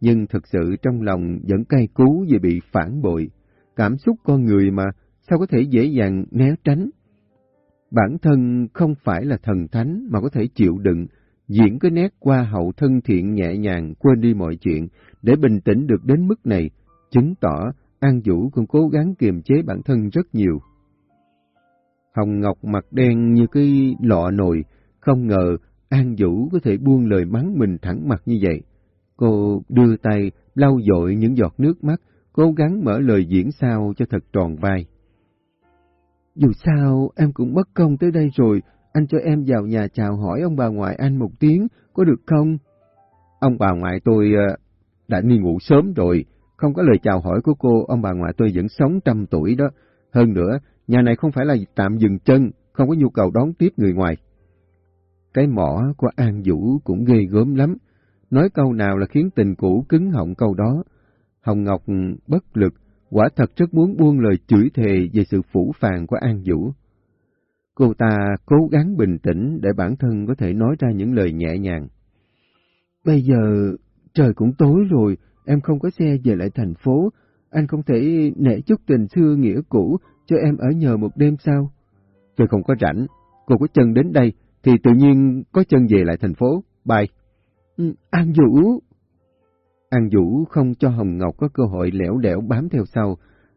nhưng thực sự trong lòng vẫn cay cú vì bị phản bội. Cảm xúc con người mà, sao có thể dễ dàng né tránh? Bản thân không phải là thần thánh mà có thể chịu đựng, diễn cái nét qua hậu thân thiện nhẹ nhàng quên đi mọi chuyện, để bình tĩnh được đến mức này, chứng tỏ An Vũ còn cố gắng kiềm chế bản thân rất nhiều. Hồng Ngọc mặt đen như cái lọ nồi, không ngờ An Vũ có thể buông lời mắng mình thẳng mặt như vậy. Cô đưa tay, lau dội những giọt nước mắt, cố gắng mở lời diễn sao cho thật tròn vai. Dù sao, em cũng bất công tới đây rồi, anh cho em vào nhà chào hỏi ông bà ngoại anh một tiếng, có được không? Ông bà ngoại tôi ờ, đã đi ngủ sớm rồi, không có lời chào hỏi của cô, ông bà ngoại tôi vẫn sống trăm tuổi đó. Hơn nữa, nhà này không phải là tạm dừng chân, không có nhu cầu đón tiếp người ngoài. Cái mỏ của An Vũ cũng ghê gớm lắm, nói câu nào là khiến tình cũ cứng họng câu đó. Hồng Ngọc ừ, bất lực, quả thật rất muốn buông lời chửi thề về sự phủ phàng của An Vũ. Cô ta cố gắng bình tĩnh để bản thân có thể nói ra những lời nhẹ nhàng. Bây giờ trời cũng tối rồi, em không có xe về lại thành phố, anh không thể nể chút tình xưa nghĩa cũ cho em ở nhờ một đêm sao? Tôi không có rảnh, cô có chân đến đây thì tự nhiên có chân về lại thành phố, bye. Ừ, An Vũ! An Vũ không cho Hồng Ngọc có cơ hội lẻo đẻo bám theo sau.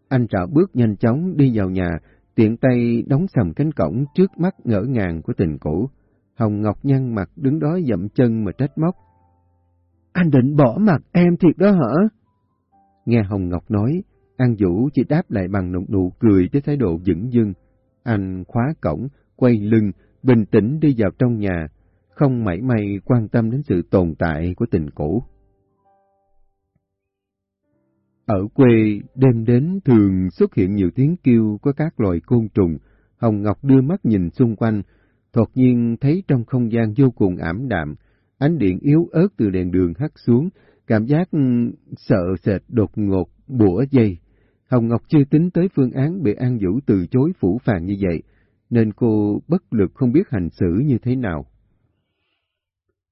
Anh trả bước nhanh chóng đi vào nhà, tiện tay đóng sầm cánh cổng trước mắt ngỡ ngàng của tình cũ. Hồng Ngọc nhăn mặt đứng đó dậm chân mà trách móc. Anh định bỏ mặt em thiệt đó hả? Nghe Hồng Ngọc nói, An Vũ chỉ đáp lại bằng nụ nụ cười với thái độ dững dưng. Anh khóa cổng, quay lưng, bình tĩnh đi vào trong nhà, không mảy may quan tâm đến sự tồn tại của tình cũ. Ở quê, đêm đến thường xuất hiện nhiều tiếng kêu của các loài côn trùng. Hồng Ngọc đưa mắt nhìn xung quanh, Thột nhiên thấy trong không gian vô cùng ảm đạm, ánh điện yếu ớt từ đèn đường hắt xuống, cảm giác ừ, sợ sệt đột ngột, bủa dây. Hồng Ngọc chưa tính tới phương án bị An Vũ từ chối phủ phàng như vậy, nên cô bất lực không biết hành xử như thế nào.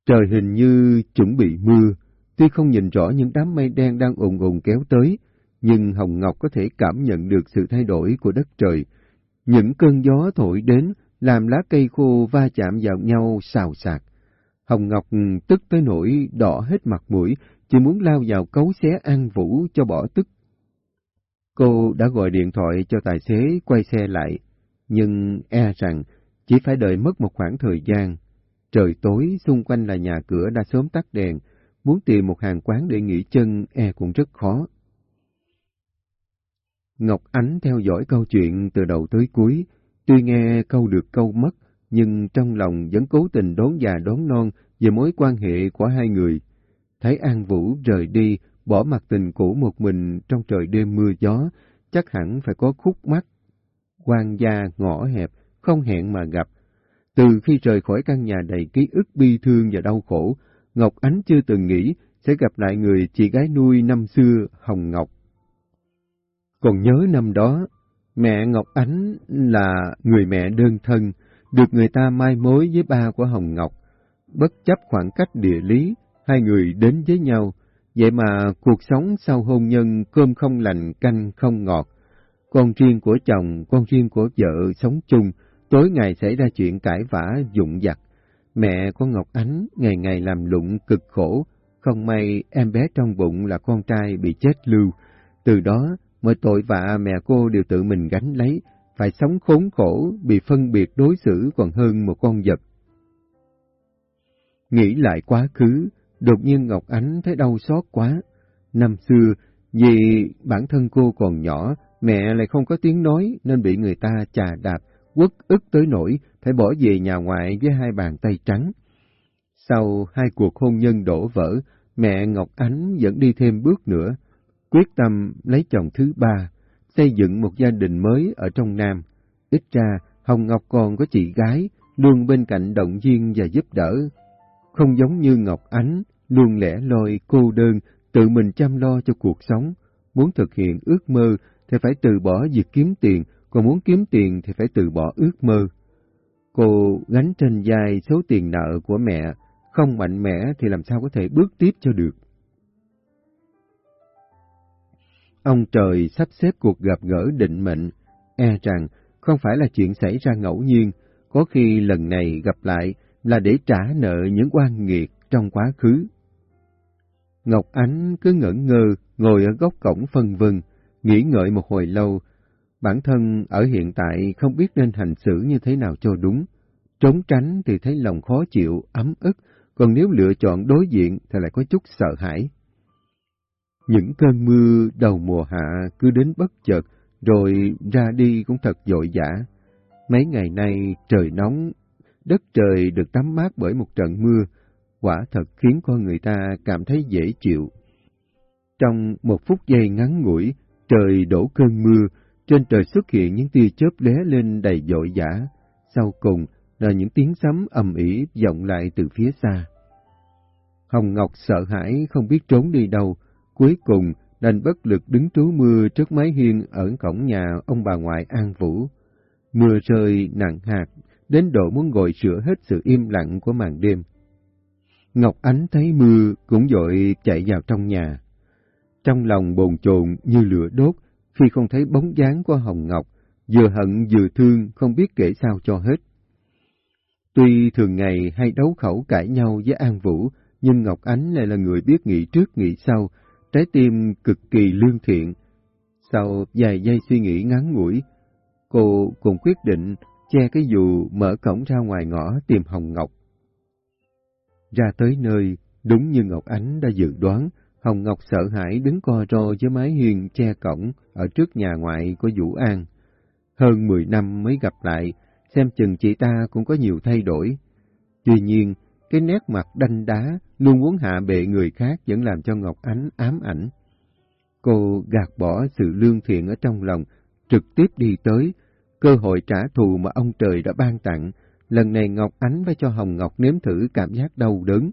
Trời hình như chuẩn bị mưa, tuy không nhìn rõ những đám mây đen đang ồn ồn kéo tới, nhưng Hồng Ngọc có thể cảm nhận được sự thay đổi của đất trời. Những cơn gió thổi đến làm lá cây khô va chạm vào nhau xào xạc. Hồng Ngọc tức tới nỗi đỏ hết mặt mũi, chỉ muốn lao vào cấu xé An Vũ cho bỏ tức. Cô đã gọi điện thoại cho tài xế quay xe lại, nhưng e rằng chỉ phải đợi mất một khoảng thời gian. Trời tối, xung quanh là nhà cửa đã sớm tắt đèn, muốn tìm một hàng quán để nghỉ chân e cũng rất khó. Ngọc Ánh theo dõi câu chuyện từ đầu tới cuối, Tuy nghe câu được câu mất, nhưng trong lòng vẫn cố tình đón già đón non về mối quan hệ của hai người. Thấy An Vũ rời đi, bỏ mặt tình cũ một mình trong trời đêm mưa gió, chắc hẳn phải có khúc mắt. quan gia ngõ hẹp, không hẹn mà gặp. Từ khi rời khỏi căn nhà đầy ký ức bi thương và đau khổ, Ngọc Ánh chưa từng nghĩ sẽ gặp lại người chị gái nuôi năm xưa, Hồng Ngọc. Còn nhớ năm đó, Mẹ Ngọc Ánh là người mẹ đơn thân, được người ta mai mối với ba của Hồng Ngọc. Bất chấp khoảng cách địa lý, hai người đến với nhau, vậy mà cuộc sống sau hôn nhân cơm không lành canh không ngọt. Con riêng của chồng, con riêng của vợ sống chung, tối ngày xảy ra chuyện cãi vã dụng dặt. Mẹ của Ngọc Ánh ngày ngày làm lụng cực khổ, không may em bé trong bụng là con trai bị chết lưu. Từ đó mọi tội vạ mẹ cô đều tự mình gánh lấy, phải sống khốn khổ, bị phân biệt đối xử còn hơn một con vật. Nghĩ lại quá khứ, đột nhiên Ngọc Ánh thấy đau xót quá. Năm xưa, vì bản thân cô còn nhỏ, mẹ lại không có tiếng nói nên bị người ta chà đạp, quất ức tới nỗi phải bỏ về nhà ngoại với hai bàn tay trắng. Sau hai cuộc hôn nhân đổ vỡ, mẹ Ngọc Ánh vẫn đi thêm bước nữa, quyết tâm lấy chồng thứ ba, xây dựng một gia đình mới ở trong Nam. Ít ra, Hồng Ngọc còn có chị gái, luôn bên cạnh động viên và giúp đỡ. Không giống như Ngọc Ánh, luôn lẻ loi, cô đơn, tự mình chăm lo cho cuộc sống. Muốn thực hiện ước mơ thì phải từ bỏ việc kiếm tiền, còn muốn kiếm tiền thì phải từ bỏ ước mơ. Cô gánh trên vai số tiền nợ của mẹ, không mạnh mẽ thì làm sao có thể bước tiếp cho được. Ông trời sắp xếp cuộc gặp gỡ định mệnh, e rằng không phải là chuyện xảy ra ngẫu nhiên, có khi lần này gặp lại là để trả nợ những oan nghiệt trong quá khứ. Ngọc Ánh cứ ngẩn ngơ, ngồi ở góc cổng phân vân, nghĩ ngợi một hồi lâu. Bản thân ở hiện tại không biết nên hành xử như thế nào cho đúng. Trốn tránh thì thấy lòng khó chịu, ấm ức, còn nếu lựa chọn đối diện thì lại có chút sợ hãi. Những cơn mưa đầu mùa hạ cứ đến bất chợt, rồi ra đi cũng thật dội dã. Mấy ngày nay trời nóng, đất trời được tắm mát bởi một trận mưa, quả thật khiến con người ta cảm thấy dễ chịu. Trong một phút giây ngắn ngủi, trời đổ cơn mưa, trên trời xuất hiện những tia chớp lóe lên đầy dội dã, sau cùng là những tiếng sấm ầm ĩ vọng lại từ phía xa. Hồng Ngọc sợ hãi không biết trốn đi đâu, Cuối cùng, đành bất lực đứng trú mưa trước mái hiên ở cổng nhà ông bà ngoại An Vũ. Mưa rơi nặng hạt, đến độ muốn gọi sửa hết sự im lặng của màn đêm. Ngọc Ánh thấy mưa cũng dội chạy vào trong nhà. Trong lòng bồn chồn như lửa đốt khi không thấy bóng dáng của Hồng Ngọc, vừa hận vừa thương không biết kể sao cho hết. Tuy thường ngày hay đấu khẩu cãi nhau với An Vũ, nhưng Ngọc Ánh lại là người biết nghĩ trước nghĩ sau, trái tim cực kỳ lương thiện. Sau vài giây suy nghĩ ngắn ngủi, cô cũng quyết định che cái dù mở cổng ra ngoài ngõ tìm Hồng Ngọc. Ra tới nơi, đúng như Ngọc Ánh đã dự đoán, Hồng Ngọc sợ hãi đứng co ro với mái hiên che cổng ở trước nhà ngoại của Vũ An. Hơn mười năm mới gặp lại, xem chừng chị ta cũng có nhiều thay đổi. Tuy nhiên, cái nét mặt đanh đá, luôn muốn hạ bệ người khác vẫn làm cho Ngọc Ánh ám ảnh. Cô gạt bỏ sự lương thiện ở trong lòng, trực tiếp đi tới, cơ hội trả thù mà ông trời đã ban tặng, lần này Ngọc Ánh phải cho Hồng Ngọc nếm thử cảm giác đau đớn.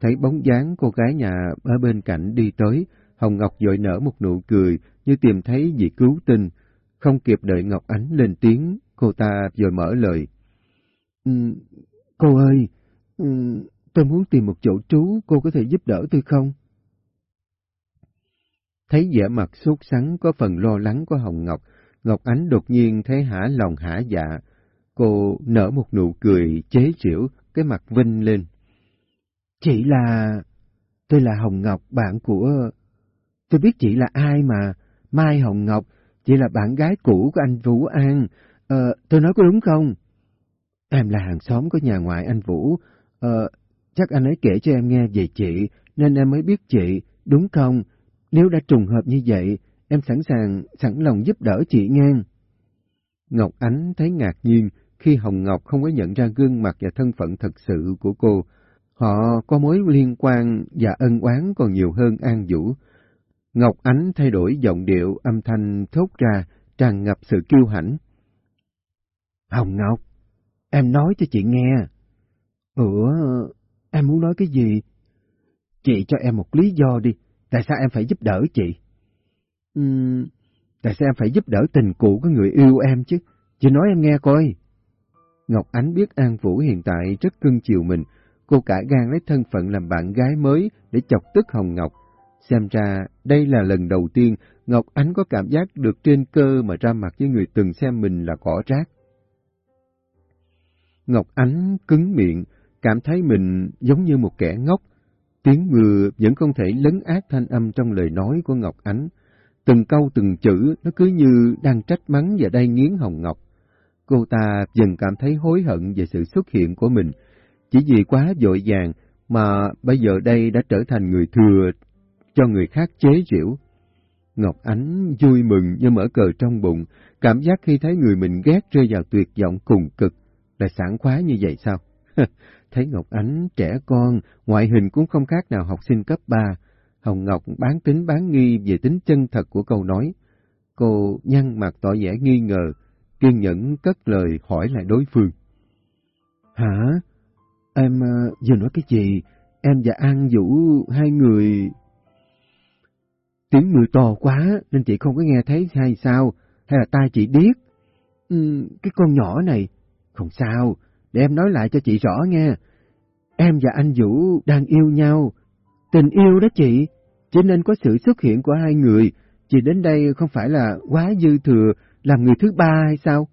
Thấy bóng dáng cô gái nhà ở bên cạnh đi tới, Hồng Ngọc dội nở một nụ cười như tìm thấy gì cứu tinh. Không kịp đợi Ngọc Ánh lên tiếng, cô ta rồi mở lời. Ừ, cô ơi, ừ, tôi muốn tìm một chỗ trú, cô có thể giúp đỡ tôi không? Thấy vẻ mặt sốt sắng có phần lo lắng của Hồng Ngọc, Ngọc Ánh đột nhiên thấy hả lòng hả dạ. Cô nở một nụ cười chế chịu, cái mặt vinh lên. Chị là... Tôi là Hồng Ngọc, bạn của... Tôi biết chị là ai mà. Mai Hồng Ngọc, chị là bạn gái cũ của anh Vũ An. Ờ, tôi nói có đúng không? Em là hàng xóm của nhà ngoại anh Vũ. Ờ, chắc anh ấy kể cho em nghe về chị, nên em mới biết chị, đúng không? Nếu đã trùng hợp như vậy, em sẵn sàng, sẵn lòng giúp đỡ chị ngang. Ngọc Ánh thấy ngạc nhiên khi Hồng Ngọc không có nhận ra gương mặt và thân phận thật sự của cô. Họ có mối liên quan và ân oán còn nhiều hơn An Vũ. Ngọc Ánh thay đổi giọng điệu, âm thanh thốt ra, tràn ngập sự kiêu hãnh. Hồng Ngọc, em nói cho chị nghe. Ủa, em muốn nói cái gì? Chị cho em một lý do đi, tại sao em phải giúp đỡ chị? Uhm, tại sao em phải giúp đỡ tình cũ của người yêu em chứ? Chị nói em nghe coi. Ngọc Ánh biết An Vũ hiện tại rất cưng chiều mình, cô cả gan lấy thân phận làm bạn gái mới để chọc tức Hồng Ngọc. Xem ra, đây là lần đầu tiên Ngọc Ánh có cảm giác được trên cơ mà ra mặt với người từng xem mình là cỏ rác. Ngọc Ánh cứng miệng, cảm thấy mình giống như một kẻ ngốc. Tiếng mưa vẫn không thể lấn át thanh âm trong lời nói của Ngọc Ánh. Từng câu từng chữ nó cứ như đang trách mắng và đay nghiến Hồng Ngọc. Cô ta dần cảm thấy hối hận về sự xuất hiện của mình, chỉ vì quá dội vàng mà bây giờ đây đã trở thành người thừa cho người khác chế giễu. Ngọc Ánh vui mừng như mở cờ trong bụng, cảm giác khi thấy người mình ghét rơi vào tuyệt vọng cùng cực, là sảng khoái như vậy sao? thấy Ngọc Ánh trẻ con, ngoại hình cũng không khác nào học sinh cấp 3. Hồng Ngọc bán tính bán nghi về tính chân thật của câu nói. Cô nhăn mặt tỏ vẻ nghi ngờ, kiên nhẫn cất lời hỏi lại đối phương. Hả? Em ờ, vừa nói cái gì? Em và An Vũ hai người... Tiếng mưa to quá nên chị không có nghe thấy hay sao? Hay là tai chị điếc? Ừ, cái con nhỏ này... Không sao, để em nói lại cho chị rõ nghe. Em và anh Vũ đang yêu nhau. Tình yêu đó chị, cho nên có sự xuất hiện của hai người. Chị đến đây không phải là quá dư thừa, làm người thứ ba hay sao?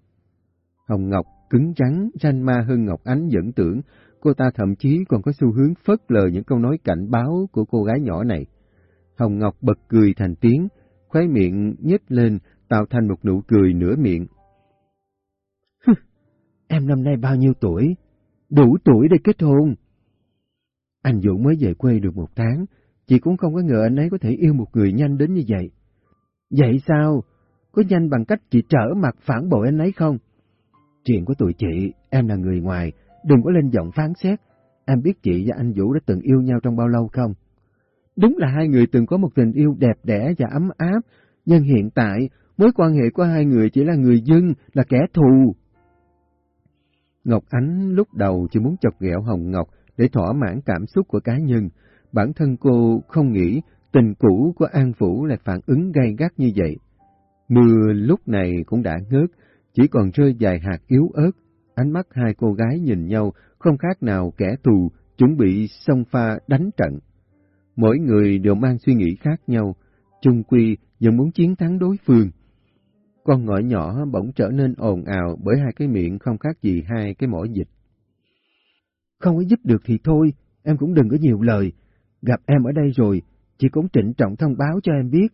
Hồng Ngọc cứng rắn, ranh ma hơn Ngọc Ánh dẫn tưởng, cô ta thậm chí còn có xu hướng phớt lờ những câu nói cảnh báo của cô gái nhỏ này. Hồng Ngọc bật cười thành tiếng, khóe miệng nhếch lên, tạo thành một nụ cười nửa miệng. em năm nay bao nhiêu tuổi? Đủ tuổi để kết hôn. Anh Vũ mới về quê được một tháng, chị cũng không có ngờ anh ấy có thể yêu một người nhanh đến như vậy. Vậy sao? Có nhanh bằng cách chị trở mặt phản bội anh ấy không? Chuyện của tụi chị, em là người ngoài, đừng có lên giọng phán xét. Em biết chị và anh Vũ đã từng yêu nhau trong bao lâu không? Đúng là hai người từng có một tình yêu đẹp đẽ và ấm áp, nhưng hiện tại mối quan hệ của hai người chỉ là người dân, là kẻ thù. Ngọc Ánh lúc đầu chỉ muốn chọc ghẹo Hồng Ngọc để thỏa mãn cảm xúc của cá nhân. Bản thân cô không nghĩ tình cũ của An Vũ lại phản ứng gay gắt như vậy. Mưa lúc này cũng đã ngớt, chỉ còn rơi vài hạt yếu ớt. Ánh mắt hai cô gái nhìn nhau không khác nào kẻ thù chuẩn bị xông pha đánh trận. Mỗi người đều mang suy nghĩ khác nhau, chung quy vẫn muốn chiến thắng đối phương. Con ngõ nhỏ bỗng trở nên ồn ào bởi hai cái miệng không khác gì hai cái mỏ dịch. Không có giúp được thì thôi, em cũng đừng có nhiều lời. Gặp em ở đây rồi, chị cũng trịnh trọng thông báo cho em biết.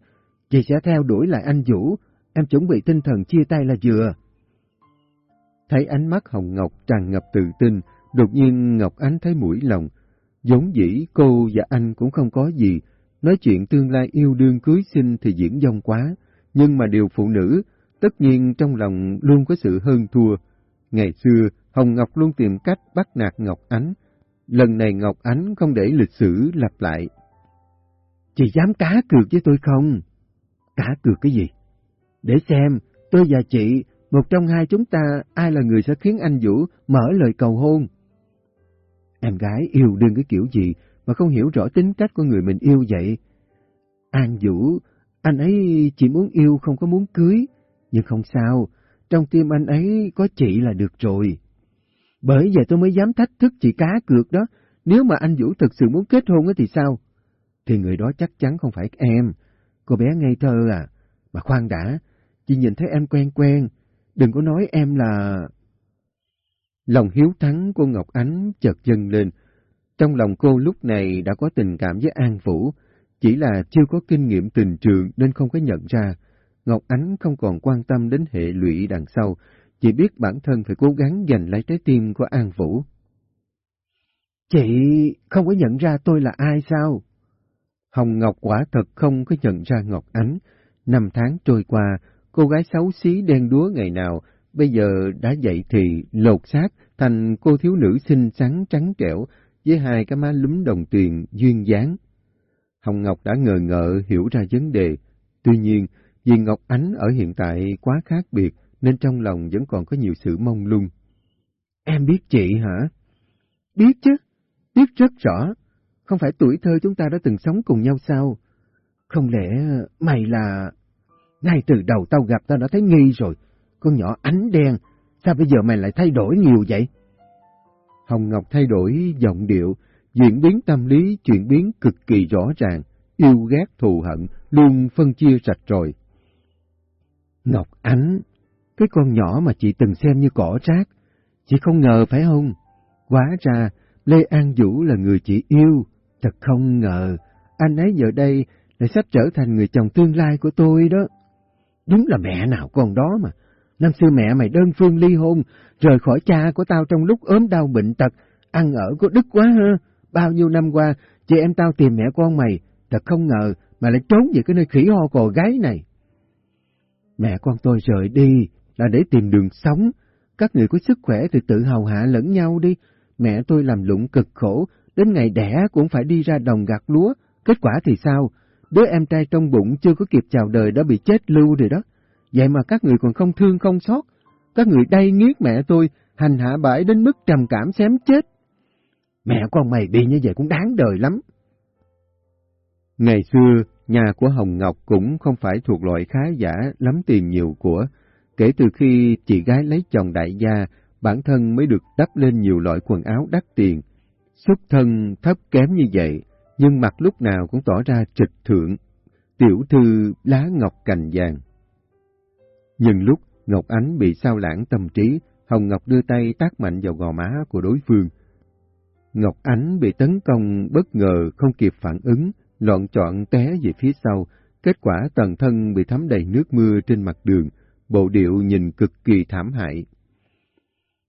Chị sẽ theo đuổi lại anh Vũ, em chuẩn bị tinh thần chia tay là vừa. Thấy ánh mắt Hồng Ngọc tràn ngập tự tin, đột nhiên Ngọc Ánh thấy mũi lòng. giống dĩ cô và anh cũng không có gì, nói chuyện tương lai yêu đương cưới sinh thì diễn dông quá, nhưng mà điều phụ nữ, tất nhiên trong lòng luôn có sự hơn thua. Ngày xưa, Hồng Ngọc luôn tìm cách bắt nạt Ngọc Ánh. Lần này Ngọc Ánh không để lịch sử lặp lại. Chị dám cá cược với tôi không? Cá cược cái gì? Để xem, tôi và chị, một trong hai chúng ta, ai là người sẽ khiến anh Vũ mở lời cầu hôn? Em gái yêu đương cái kiểu gì mà không hiểu rõ tính cách của người mình yêu vậy? An Vũ, anh ấy chỉ muốn yêu không có muốn cưới, nhưng không sao, trong tim anh ấy có chị là được rồi. Bởi vậy tôi mới dám thách thức chị cá cược đó, nếu mà anh Vũ thực sự muốn kết hôn thì sao? Thì người đó chắc chắn không phải em, cô bé ngây thơ à. Mà khoan đã, chị nhìn thấy em quen quen, đừng có nói em là... Lòng hiếu thắng của Ngọc Ánh chợt dâng lên. Trong lòng cô lúc này đã có tình cảm với An Vũ, chỉ là chưa có kinh nghiệm tình trường nên không có nhận ra. Ngọc Ánh không còn quan tâm đến hệ lụy đằng sau, chỉ biết bản thân phải cố gắng giành lấy trái tim của An Vũ. Chị không có nhận ra tôi là ai sao? Hồng Ngọc quả thật không có nhận ra Ngọc Ánh. Năm tháng trôi qua, cô gái xấu xí đen đúa ngày nào, bây giờ đã dậy thì lột xác thành cô thiếu nữ xinh xắn trắng trẻo với hai cái má lúm đồng tiền duyên dáng. Hồng Ngọc đã ngờ ngợ hiểu ra vấn đề. Tuy nhiên, vì Ngọc Ánh ở hiện tại quá khác biệt, nên trong lòng vẫn còn có nhiều sự mong lung. Em biết chị hả? Biết chứ, biết rất rõ. Không phải tuổi thơ chúng ta đã từng sống cùng nhau sao? Không lẽ mày là... Ngay từ đầu tao gặp tao đã thấy nghi rồi. Con nhỏ ánh đen, sao bây giờ mày lại thay đổi nhiều vậy? Hồng Ngọc thay đổi giọng điệu, diễn biến tâm lý chuyển biến cực kỳ rõ ràng, yêu ghét thù hận, luôn phân chia rạch rồi Ngọc Ánh, cái con nhỏ mà chị từng xem như cỏ rác, chị không ngờ phải không? Quá ra, Lê An Vũ là người chị yêu, thật không ngờ, anh ấy giờ đây lại sắp trở thành người chồng tương lai của tôi đó. Đúng là mẹ nào con đó mà, năm xưa mẹ mày đơn phương ly hôn, rời khỏi cha của tao trong lúc ốm đau bệnh tật, ăn ở có đức quá ha. Bao nhiêu năm qua, chị em tao tìm mẹ con mày, thật không ngờ mà lại trốn về cái nơi khỉ ho cò gái này. Mẹ con tôi rời đi là để tìm đường sống. Các người có sức khỏe thì tự hầu hạ lẫn nhau đi. Mẹ tôi làm lụng cực khổ, đến ngày đẻ cũng phải đi ra đồng gặt lúa. Kết quả thì sao? Đứa em trai trong bụng chưa có kịp chào đời đã bị chết lưu rồi đó. Vậy mà các người còn không thương không xót. Các người đay nghiết mẹ tôi, hành hạ bãi đến mức trầm cảm xém chết. Mẹ con mày bị như vậy cũng đáng đời lắm. Ngày xưa, nhà của Hồng Ngọc cũng không phải thuộc loại khá giả lắm tiền nhiều của. Kể từ khi chị gái lấy chồng đại gia, bản thân mới được đắp lên nhiều loại quần áo đắt tiền. Xuất thân thấp kém như vậy, nhưng mặt lúc nào cũng tỏ ra trịch thượng, tiểu thư lá ngọc cành vàng. Nhưng lúc Ngọc Ánh bị sao lãng tâm trí, Hồng Ngọc đưa tay tác mạnh vào gò má của đối phương. Ngọc Ánh bị tấn công bất ngờ không kịp phản ứng, loạn trọn té về phía sau, kết quả toàn thân bị thấm đầy nước mưa trên mặt đường, bộ điệu nhìn cực kỳ thảm hại.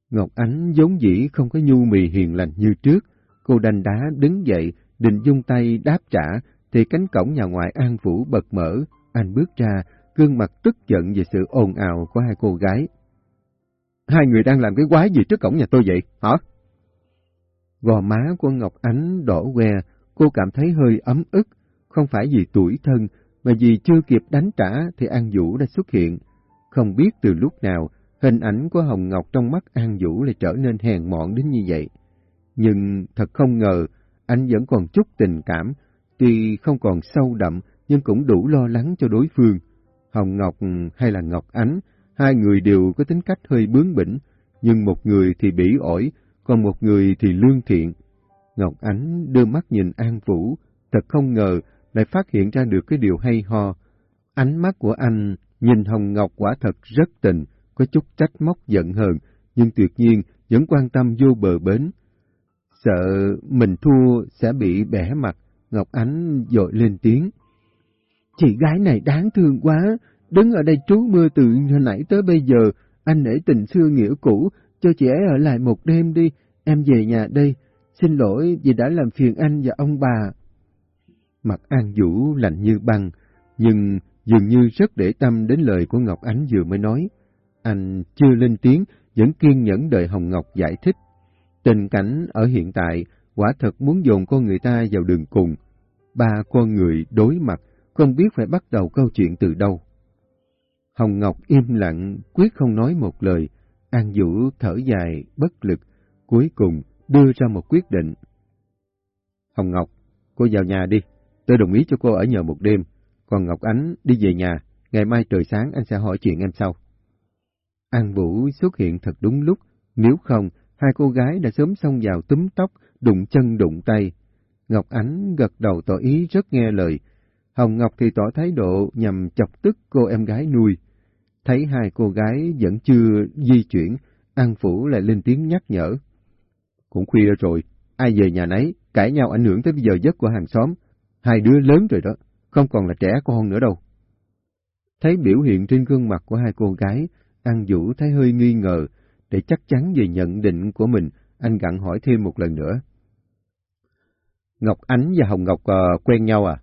Ngọc Ánh vốn dĩ không có nhu mì hiền lành như trước, cô đành đá đứng dậy, định dung tay đáp trả, thì cánh cổng nhà ngoại An Vũ bật mở, anh bước ra, gương mặt tức giận về sự ồn ào của hai cô gái. Hai người đang làm cái quái gì trước cổng nhà tôi vậy, hả? Gò má của Ngọc Ánh đỏ que, cô cảm thấy hơi ấm ức, không phải vì tuổi thân, mà vì chưa kịp đánh trả thì An Vũ đã xuất hiện. Không biết từ lúc nào, hình ảnh của Hồng Ngọc trong mắt An Vũ lại trở nên hèn mọn đến như vậy. Nhưng thật không ngờ, anh vẫn còn chút tình cảm, tuy không còn sâu đậm nhưng cũng đủ lo lắng cho đối phương. Hồng Ngọc hay là Ngọc Ánh, hai người đều có tính cách hơi bướng bỉnh, nhưng một người thì bỉ ổi, còn một người thì lương thiện. Ngọc Ánh đưa mắt nhìn An Vũ, thật không ngờ lại phát hiện ra được cái điều hay ho. Ánh mắt của anh nhìn Hồng Ngọc quả thật rất tình, có chút trách móc giận hờn, nhưng tuyệt nhiên vẫn quan tâm vô bờ bến. Sợ mình thua sẽ bị bẻ mặt, Ngọc Ánh dội lên tiếng. Chị gái này đáng thương quá, đứng ở đây trú mưa từ hồi nãy tới bây giờ, anh để tình xưa nghĩa cũ, cho chị ấy ở lại một đêm đi, em về nhà đây, xin lỗi vì đã làm phiền anh và ông bà. Mặt An Vũ lạnh như băng, nhưng dường như rất để tâm đến lời của Ngọc Ánh vừa mới nói. Anh chưa lên tiếng, vẫn kiên nhẫn đợi Hồng Ngọc giải thích. Tình cảnh ở hiện tại quả thật muốn dồn con người ta vào đường cùng. Ba con người đối mặt, không biết phải bắt đầu câu chuyện từ đâu. Hồng Ngọc im lặng, quyết không nói một lời. An Vũ thở dài, bất lực, cuối cùng đưa ra một quyết định. Hồng Ngọc, cô vào nhà đi, tôi đồng ý cho cô ở nhờ một đêm, còn Ngọc Ánh đi về nhà, ngày mai trời sáng anh sẽ hỏi chuyện em sau. An Vũ xuất hiện thật đúng lúc, nếu không, hai cô gái đã sớm xông vào túm tóc, đụng chân đụng tay. Ngọc Ánh gật đầu tỏ ý rất nghe lời. Hồng Ngọc thì tỏ thái độ nhằm chọc tức cô em gái nuôi. Thấy hai cô gái vẫn chưa di chuyển, An Phủ lại lên tiếng nhắc nhở. Cũng khuya rồi, ai về nhà nấy, cãi nhau ảnh hưởng tới giờ giấc của hàng xóm. Hai đứa lớn rồi đó, không còn là trẻ con nữa đâu. Thấy biểu hiện trên gương mặt của hai cô gái, An Vũ thấy hơi nghi ngờ, để chắc chắn về nhận định của mình, anh gặn hỏi thêm một lần nữa. Ngọc Ánh và Hồng Ngọc uh, quen nhau à?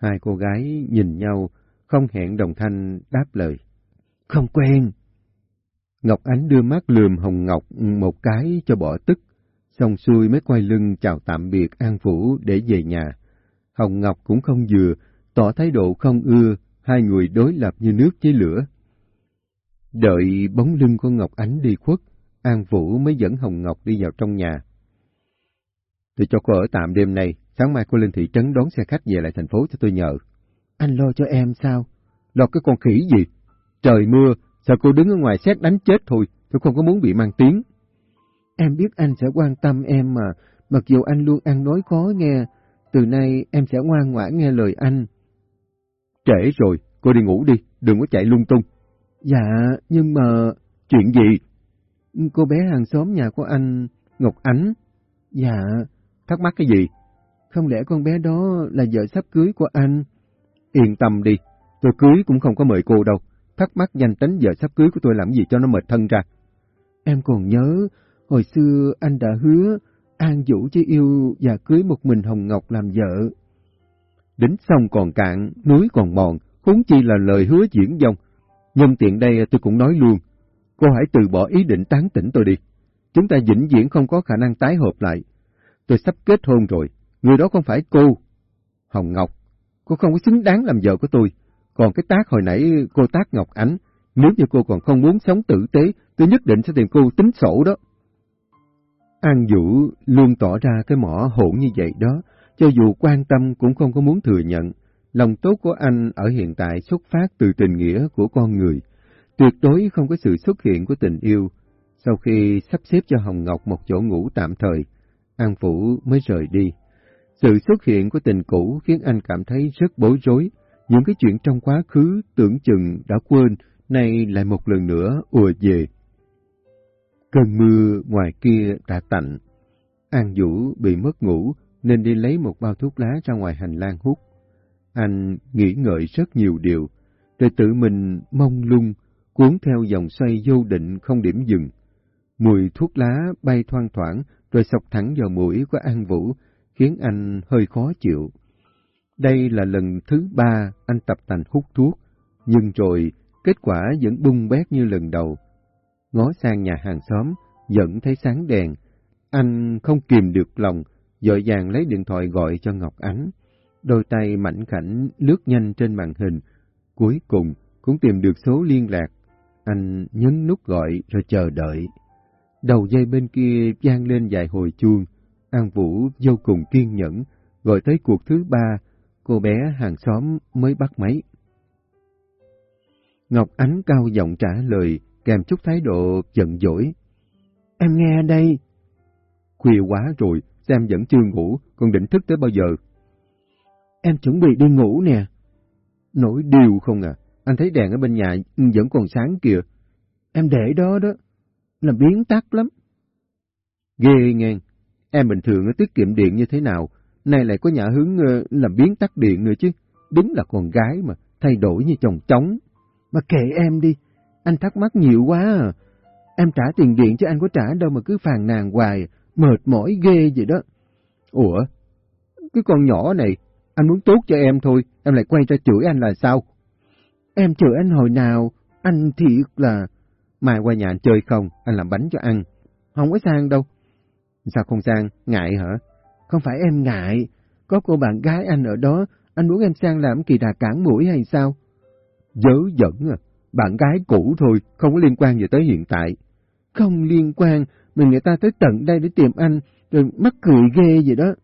Hai cô gái nhìn nhau, không hẹn đồng thanh đáp lời. Không quen. Ngọc Ánh đưa mắt lườm Hồng Ngọc một cái cho bỏ tức, xong xuôi mới quay lưng chào tạm biệt An Phủ để về nhà. Hồng Ngọc cũng không vừa, tỏ thái độ không ưa, hai người đối lập như nước với lửa. Đợi bóng lưng của Ngọc Ánh đi khuất, An Vũ mới dẫn Hồng Ngọc đi vào trong nhà. Tôi cho cô ở tạm đêm nay, sáng mai cô lên thị trấn đón xe khách về lại thành phố cho tôi nhờ. Anh lo cho em sao? Lo cái con khỉ gì? Trời mưa, sao cô đứng ở ngoài xét đánh chết thôi, tôi không có muốn bị mang tiếng. Em biết anh sẽ quan tâm em mà, mặc dù anh luôn ăn nói khó nghe, từ nay em sẽ ngoan ngoãn nghe lời anh. Trễ rồi, cô đi ngủ đi, đừng có chạy lung tung. Dạ, nhưng mà... Chuyện gì? Cô bé hàng xóm nhà của anh, Ngọc Ánh. Dạ. Thắc mắc cái gì? Không lẽ con bé đó là vợ sắp cưới của anh? Yên tâm đi, tôi cưới cũng không có mời cô đâu. Thắc mắc danh tính vợ sắp cưới của tôi làm gì cho nó mệt thân ra. Em còn nhớ, hồi xưa anh đã hứa An Vũ chỉ yêu và cưới một mình Hồng Ngọc làm vợ. Đính sông còn cạn, núi còn mòn, huống chi là lời hứa diễn dông. Nhân tiện đây tôi cũng nói luôn, cô hãy từ bỏ ý định tán tỉnh tôi đi. Chúng ta vĩnh viễn không có khả năng tái hợp lại. Tôi sắp kết hôn rồi, người đó không phải cô. Hồng Ngọc, cô không có xứng đáng làm vợ của tôi. Còn cái tác hồi nãy cô tác Ngọc Ánh, nếu như cô còn không muốn sống tử tế, tôi nhất định sẽ tìm cô tính sổ đó. An Vũ luôn tỏ ra cái mỏ hỗn như vậy đó, cho dù quan tâm cũng không có muốn thừa nhận. Lòng tốt của anh ở hiện tại xuất phát từ tình nghĩa của con người, tuyệt đối không có sự xuất hiện của tình yêu. Sau khi sắp xếp cho Hồng Ngọc một chỗ ngủ tạm thời, An Phủ mới rời đi. Sự xuất hiện của tình cũ khiến anh cảm thấy rất bối rối. Những cái chuyện trong quá khứ tưởng chừng đã quên, nay lại một lần nữa ùa về. Cơn mưa ngoài kia đã tạnh. An Vũ bị mất ngủ nên đi lấy một bao thuốc lá ra ngoài hành lang hút. Anh nghĩ ngợi rất nhiều điều, rồi tự mình mong lung, cuốn theo dòng xoay vô định không điểm dừng. Mùi thuốc lá bay thoang thoảng rồi sọc thẳng vào mũi của An Vũ, khiến anh hơi khó chịu. Đây là lần thứ ba anh tập tành hút thuốc, nhưng rồi kết quả vẫn bung bét như lần đầu. Ngó sang nhà hàng xóm, vẫn thấy sáng đèn. Anh không kìm được lòng, dội vàng lấy điện thoại gọi cho Ngọc Ánh. Đôi tay mảnh khảnh lướt nhanh trên màn hình. Cuối cùng cũng tìm được số liên lạc. Anh nhấn nút gọi rồi chờ đợi. Đầu dây bên kia vang lên vài hồi chuông. An Vũ vô cùng kiên nhẫn, gọi tới cuộc thứ ba, cô bé hàng xóm mới bắt máy. Ngọc Ánh cao giọng trả lời, kèm chút thái độ giận dỗi. Em nghe đây. Khuya quá rồi, Sam vẫn chưa ngủ, còn định thức tới bao giờ? Em chuẩn bị đi ngủ nè. Nổi điều không à? Anh thấy đèn ở bên nhà vẫn còn sáng kìa. Em để đó đó, làm biến tắt lắm. Ghê ngang, em bình thường tiết kiệm điện như thế nào, nay lại có nhà hướng ờ, làm biến tắt điện nữa chứ. Đúng là con gái mà, thay đổi như chồng trống. Mà kệ em đi, anh thắc mắc nhiều quá à. Em trả tiền điện chứ anh có trả đâu mà cứ phàn nàn hoài, mệt mỏi ghê vậy đó. Ủa, cái con nhỏ này, anh muốn tốt cho em thôi, em lại quay ra chửi anh là sao? Em chửi anh hồi nào, anh thiệt là... mai qua nhà anh chơi không, anh làm bánh cho ăn. Không có sang đâu. Sao không sang, ngại hả? Không phải em ngại, có cô bạn gái anh ở đó, anh muốn em sang làm kỳ đà cản mũi hay sao? Dớ dẫn à, bạn gái cũ thôi, không có liên quan gì tới hiện tại. Không liên quan, mình người ta tới tận đây để tìm anh, rồi mắc cười ghê vậy đó.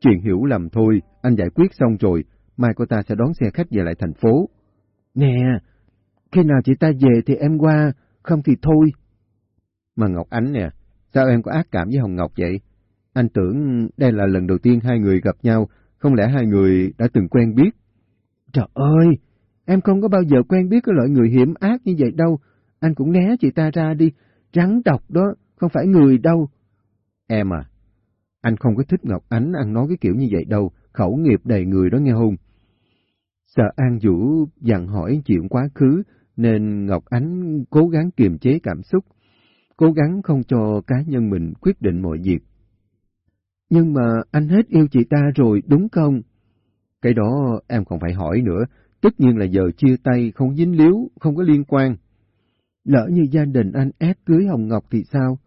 Chuyện hiểu lầm thôi, anh giải quyết xong rồi, mai cô ta sẽ đón xe khách về lại thành phố. Nè, khi nào chị ta về thì em qua, không thì thôi. Mà Ngọc Ánh nè, sao em có ác cảm với Hồng Ngọc vậy? Anh tưởng đây là lần đầu tiên hai người gặp nhau, không lẽ hai người đã từng quen biết? Trời ơi, em không có bao giờ quen biết cái loại người hiểm ác như vậy đâu. Anh cũng né chị ta ra đi, rắn độc đó, không phải người đâu. Em à, anh không có thích Ngọc Ánh ăn nói cái kiểu như vậy đâu, khẩu nghiệp đầy người đó nghe không? Sợ An Vũ dặn hỏi chuyện quá khứ, nên Ngọc Ánh cố gắng kiềm chế cảm xúc, cố gắng không cho cá nhân mình quyết định mọi việc. Nhưng mà anh hết yêu chị ta rồi, đúng không? Cái đó em còn phải hỏi nữa, tất nhiên là giờ chia tay, không dính líu, không có liên quan. Lỡ như gia đình anh ép cưới Hồng Ngọc thì sao?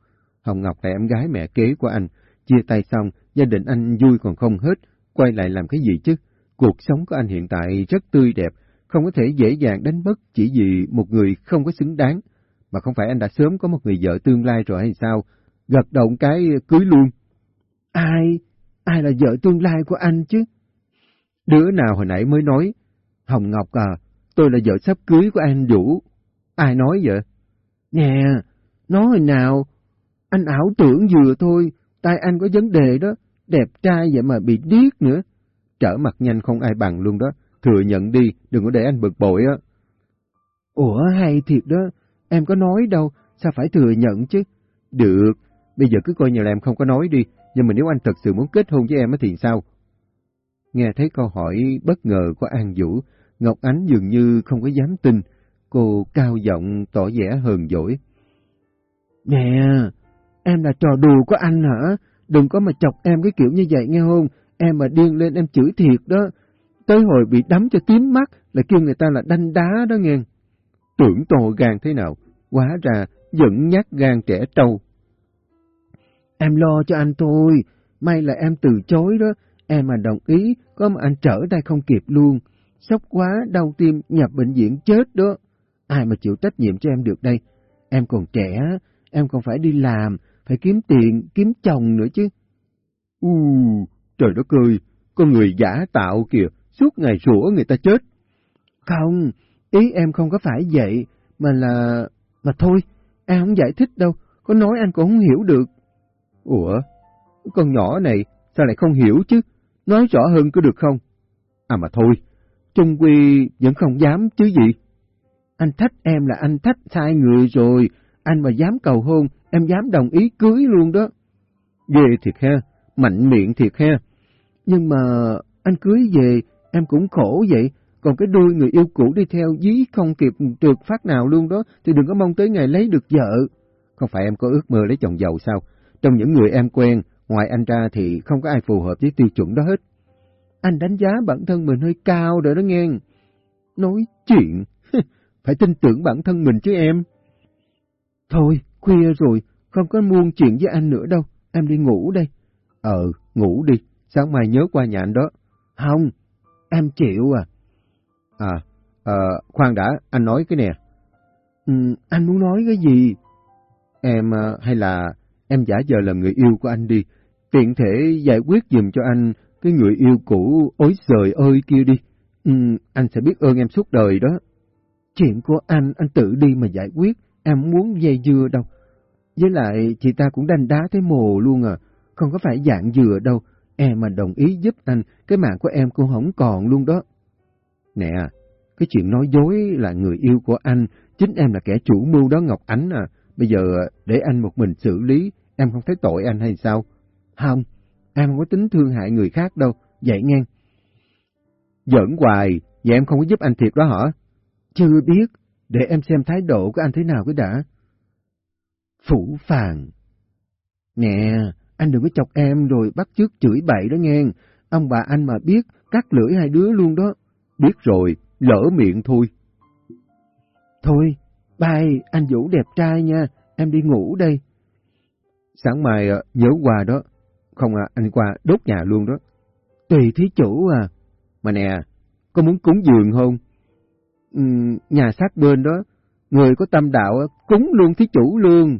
Hồng Ngọc là em gái mẹ kế của anh, chia tay xong, gia đình anh vui còn không hết, quay lại làm cái gì chứ? Cuộc sống của anh hiện tại rất tươi đẹp, không có thể dễ dàng đánh mất chỉ vì một người không có xứng đáng. Mà không phải anh đã sớm có một người vợ tương lai rồi hay sao? Gật đầu cái cưới luôn. Ai? Ai là vợ tương lai của anh chứ? Đứa nào hồi nãy mới nói, Hồng Ngọc à, tôi là vợ sắp cưới của anh Vũ. Ai nói vậy? Nè, nói hồi nào? Anh ảo tưởng vừa thôi, tai anh có vấn đề đó, đẹp trai vậy mà bị điếc nữa. Trở mặt nhanh không ai bằng luôn đó, thừa nhận đi, đừng có để anh bực bội á. Ủa hay thiệt đó, em có nói đâu, sao phải thừa nhận chứ? Được, bây giờ cứ coi như là em không có nói đi, nhưng mà nếu anh thật sự muốn kết hôn với em thì sao? Nghe thấy câu hỏi bất ngờ của An Vũ, Ngọc Ánh dường như không có dám tin, cô cao giọng tỏ vẻ hờn dỗi. Nè, em là trò đùa của anh hả? Đừng có mà chọc em cái kiểu như vậy nghe không? Em mà điên lên em chửi thiệt đó. Tới hồi bị đấm cho tím mắt là kêu người ta là đanh đá đó nghe. Tưởng to gan thế nào, quá ra vẫn nhát gan trẻ trâu. Em lo cho anh thôi, may là em từ chối đó, em mà đồng ý, có mà anh trở tay không kịp luôn. Sốc quá, đau tim, nhập bệnh viện chết đó. Ai mà chịu trách nhiệm cho em được đây? Em còn trẻ, em còn phải đi làm, phải kiếm tiền, kiếm chồng nữa chứ. U, trời đất ơi, con người giả tạo kìa, suốt ngày rủa người ta chết. Không, ý em không có phải vậy, mà là... Mà thôi, em không giải thích đâu, có nói anh cũng không hiểu được. Ủa, con nhỏ này sao lại không hiểu chứ? Nói rõ hơn có được không? À mà thôi, Trung Quy vẫn không dám chứ gì. Anh thách em là anh thách sai người rồi, anh mà dám cầu hôn, em dám đồng ý cưới luôn đó. Ghê thiệt ha, mạnh miệng thiệt ha. Nhưng mà anh cưới về, em cũng khổ vậy, còn cái đôi người yêu cũ đi theo dí không kịp trượt phát nào luôn đó, thì đừng có mong tới ngày lấy được vợ. Không phải em có ước mơ lấy chồng giàu sao? Trong những người em quen, ngoài anh ra thì không có ai phù hợp với tiêu chuẩn đó hết. Anh đánh giá bản thân mình hơi cao rồi đó nghe. Nói chuyện, phải tin tưởng bản thân mình chứ em. Thôi, khuya rồi, không có muôn chuyện với anh nữa đâu, em đi ngủ đây. Ờ, ngủ đi, sáng mai nhớ qua nhà anh đó. Không, em chịu à. À, à khoan đã, anh nói cái nè. Ừ, anh muốn nói cái gì? Em, à, hay là em giả giờ làm người yêu của anh đi, tiện thể giải quyết dùm cho anh cái người yêu cũ ối trời ơi kia đi. Ừ, anh sẽ biết ơn em suốt đời đó. Chuyện của anh, anh tự đi mà giải quyết, em muốn dây dưa đâu. Với lại, chị ta cũng đanh đá tới mồ luôn à, không có phải dạng dừa đâu. Em mà đồng ý giúp anh, cái mạng của em cũng không còn luôn đó. Nè, cái chuyện nói dối là người yêu của anh, chính em là kẻ chủ mưu đó Ngọc Ánh à. Bây giờ để anh một mình xử lý, em không thấy tội anh hay sao? Không, em không có tính thương hại người khác đâu, vậy nghe. Giỡn hoài, vậy em không có giúp anh thiệt đó hả? Chưa biết, để em xem thái độ của anh thế nào cái đã. Phủ phàng. Nè, anh đừng có chọc em rồi bắt chước chửi bậy đó nghe. Ông bà anh mà biết, cắt lưỡi hai đứa luôn đó. Biết rồi, lỡ miệng thôi. Thôi, Bye, anh Vũ đẹp trai nha, em đi ngủ đây. Sáng mai ờ, nhớ qua đó, không à, anh qua đốt nhà luôn đó. Tùy thí chủ à. Mà nè, có muốn cúng giường không? Ừ, nhà sát bên đó, người có tâm đạo cúng luôn thí chủ luôn.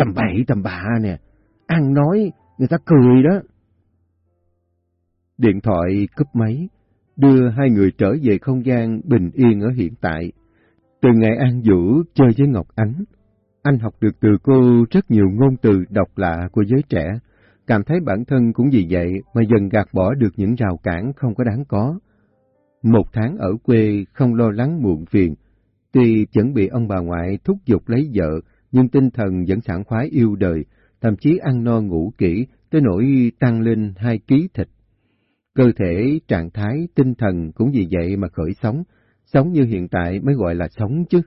Tầm bậy tầm bạ nè, ăn nói người ta cười đó. Điện thoại cúp máy, đưa hai người trở về không gian bình yên ở hiện tại. Từ ngày An Vũ chơi với Ngọc Ánh, anh học được từ cô rất nhiều ngôn từ độc lạ của giới trẻ, cảm thấy bản thân cũng vì vậy mà dần gạt bỏ được những rào cản không có đáng có. Một tháng ở quê không lo lắng muộn phiền, tuy chuẩn bị ông bà ngoại thúc giục lấy vợ, nhưng tinh thần vẫn sảng khoái yêu đời, thậm chí ăn no ngủ kỹ, tới nỗi tăng lên hai ký thịt. Cơ thể, trạng thái, tinh thần cũng vì vậy mà khởi sống, sống như hiện tại mới gọi là sống chứ.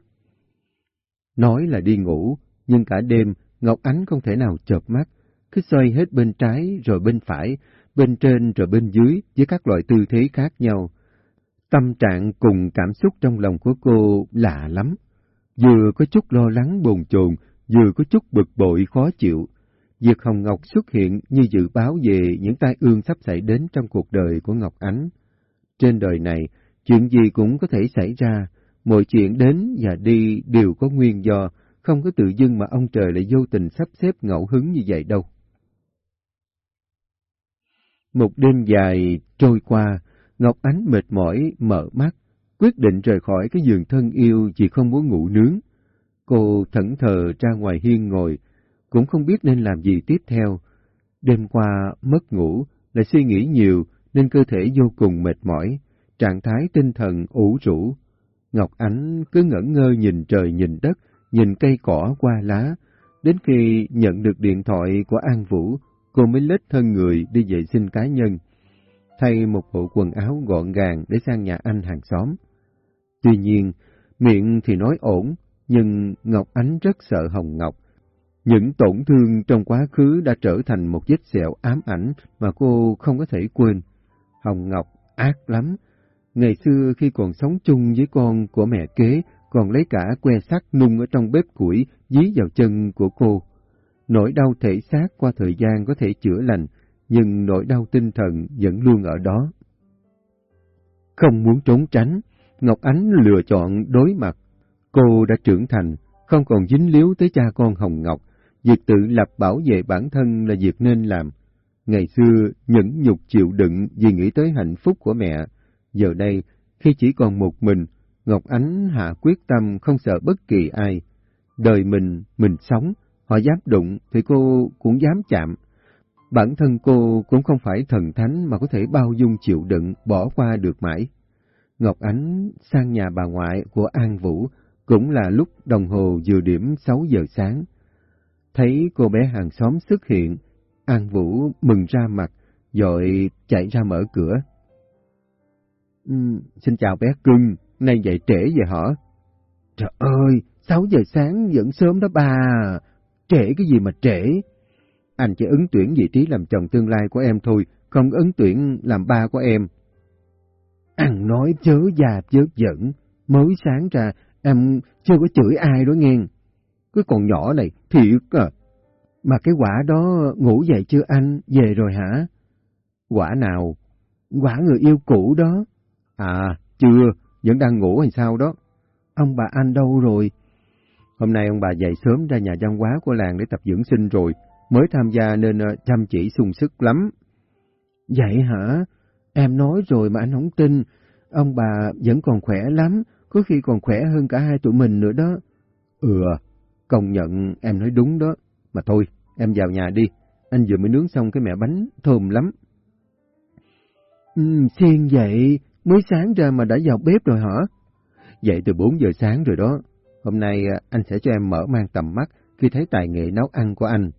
Nói là đi ngủ, nhưng cả đêm Ngọc Ánh không thể nào chợp mắt, cứ xoay hết bên trái rồi bên phải, bên trên rồi bên dưới với các loại tư thế khác nhau. Tâm trạng cùng cảm xúc trong lòng của cô lạ lắm, vừa có chút lo lắng bồn chồn, vừa có chút bực bội khó chịu. Việc Hồng Ngọc xuất hiện như dự báo về những tai ương sắp xảy đến trong cuộc đời của Ngọc Ánh. Trên đời này, chuyện gì cũng có thể xảy ra, mọi chuyện đến và đi đều có nguyên do, không có tự dưng mà ông trời lại vô tình sắp xếp ngẫu hứng như vậy đâu. Một đêm dài trôi qua, Ngọc Ánh mệt mỏi, mở mắt, quyết định rời khỏi cái giường thân yêu chỉ không muốn ngủ nướng. Cô thẫn thờ ra ngoài hiên ngồi, cũng không biết nên làm gì tiếp theo. Đêm qua mất ngủ, lại suy nghĩ nhiều nên cơ thể vô cùng mệt mỏi, trạng thái tinh thần ủ rũ. Ngọc Ánh cứ ngẩn ngơ nhìn trời nhìn đất, nhìn cây cỏ qua lá, đến khi nhận được điện thoại của An Vũ, cô mới lết thân người đi vệ sinh cá nhân, thay một bộ quần áo gọn gàng để sang nhà anh hàng xóm. Tuy nhiên, miệng thì nói ổn, nhưng Ngọc Ánh rất sợ Hồng Ngọc. Những tổn thương trong quá khứ đã trở thành một vết sẹo ám ảnh mà cô không có thể quên. Hồng Ngọc ác lắm. Ngày xưa khi còn sống chung với con của mẹ kế, còn lấy cả que sắt nung ở trong bếp củi dí vào chân của cô. Nỗi đau thể xác qua thời gian có thể chữa lành, nhưng nỗi đau tinh thần vẫn luôn ở đó. Không muốn trốn tránh, Ngọc Ánh lựa chọn đối mặt. Cô đã trưởng thành, không còn dính líu tới cha con Hồng Ngọc. Việc tự lập bảo vệ bản thân là việc nên làm. Ngày xưa, nhẫn nhục chịu đựng vì nghĩ tới hạnh phúc của mẹ. Giờ đây, khi chỉ còn một mình, Ngọc Ánh hạ quyết tâm không sợ bất kỳ ai. Đời mình, mình sống, họ dám đụng thì cô cũng dám chạm. Bản thân cô cũng không phải thần thánh mà có thể bao dung chịu đựng, bỏ qua được mãi. Ngọc Ánh sang nhà bà ngoại của An Vũ, cũng là lúc đồng hồ vừa điểm 6 giờ sáng. Thấy cô bé hàng xóm xuất hiện, An Vũ mừng ra mặt, rồi chạy ra mở cửa. Uhm, xin chào bé cưng, nay dậy trễ vậy hả? Trời ơi, 6 giờ sáng vẫn sớm đó bà, trễ cái gì mà trễ? Anh chỉ ứng tuyển vị trí làm chồng tương lai của em thôi, không ứng tuyển làm ba của em. Ăn nói chớ già chớ giận, mới sáng ra em chưa có chửi ai đó nghe. Cái con nhỏ này thiệt à. Mà cái quả đó ngủ dậy chưa anh, về rồi hả? Quả nào? Quả người yêu cũ đó. À, chưa, vẫn đang ngủ hay sao đó. Ông bà anh đâu rồi? Hôm nay ông bà dậy sớm ra nhà văn hóa của làng để tập dưỡng sinh rồi, mới tham gia nên ờ, chăm chỉ sung sức lắm. Vậy hả? Em nói rồi mà anh không tin, ông bà vẫn còn khỏe lắm, có khi còn khỏe hơn cả hai tụi mình nữa đó. Ừ, công nhận em nói đúng đó. Mà thôi, em vào nhà đi, anh vừa mới nướng xong cái mẹ bánh, thơm lắm. Ừ, xiên vậy, mới sáng ra mà đã vào bếp rồi hả? Dậy từ 4 giờ sáng rồi đó. Hôm nay ờ, anh sẽ cho em mở mang tầm mắt khi thấy tài nghệ nấu ăn của anh.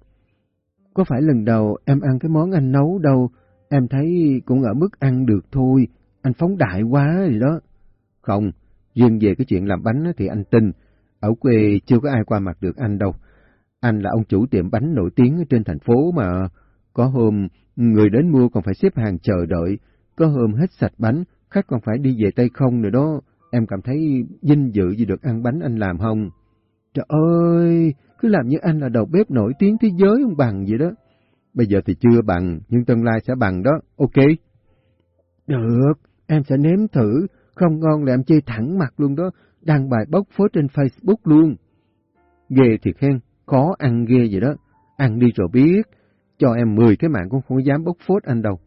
Có phải lần đầu em ăn cái món anh nấu đâu, em thấy cũng ở mức ăn được thôi, anh phóng đại quá rồi đó. Không, riêng về cái chuyện làm bánh thì anh tin, ở quê chưa có ai qua mặt được anh đâu. Anh là ông chủ tiệm bánh nổi tiếng trên thành phố mà, có hôm người đến mua còn phải xếp hàng chờ đợi, có hôm hết sạch bánh, khách còn phải đi về tay không nữa đó, em cảm thấy vinh dự gì được ăn bánh anh làm không? Trời ơi, cứ làm như anh là đầu bếp nổi tiếng thế giới không bằng vậy đó. Bây giờ thì chưa bằng, nhưng tương lai sẽ bằng đó, ok? Được, em sẽ nếm thử, không ngon là em chê thẳng mặt luôn đó, đăng bài bóc phốt trên Facebook luôn. Ghê thiệt khen, khó ăn ghê vậy đó, ăn đi rồi biết, cho em 10 cái mạng cũng không dám bóc phốt anh đâu.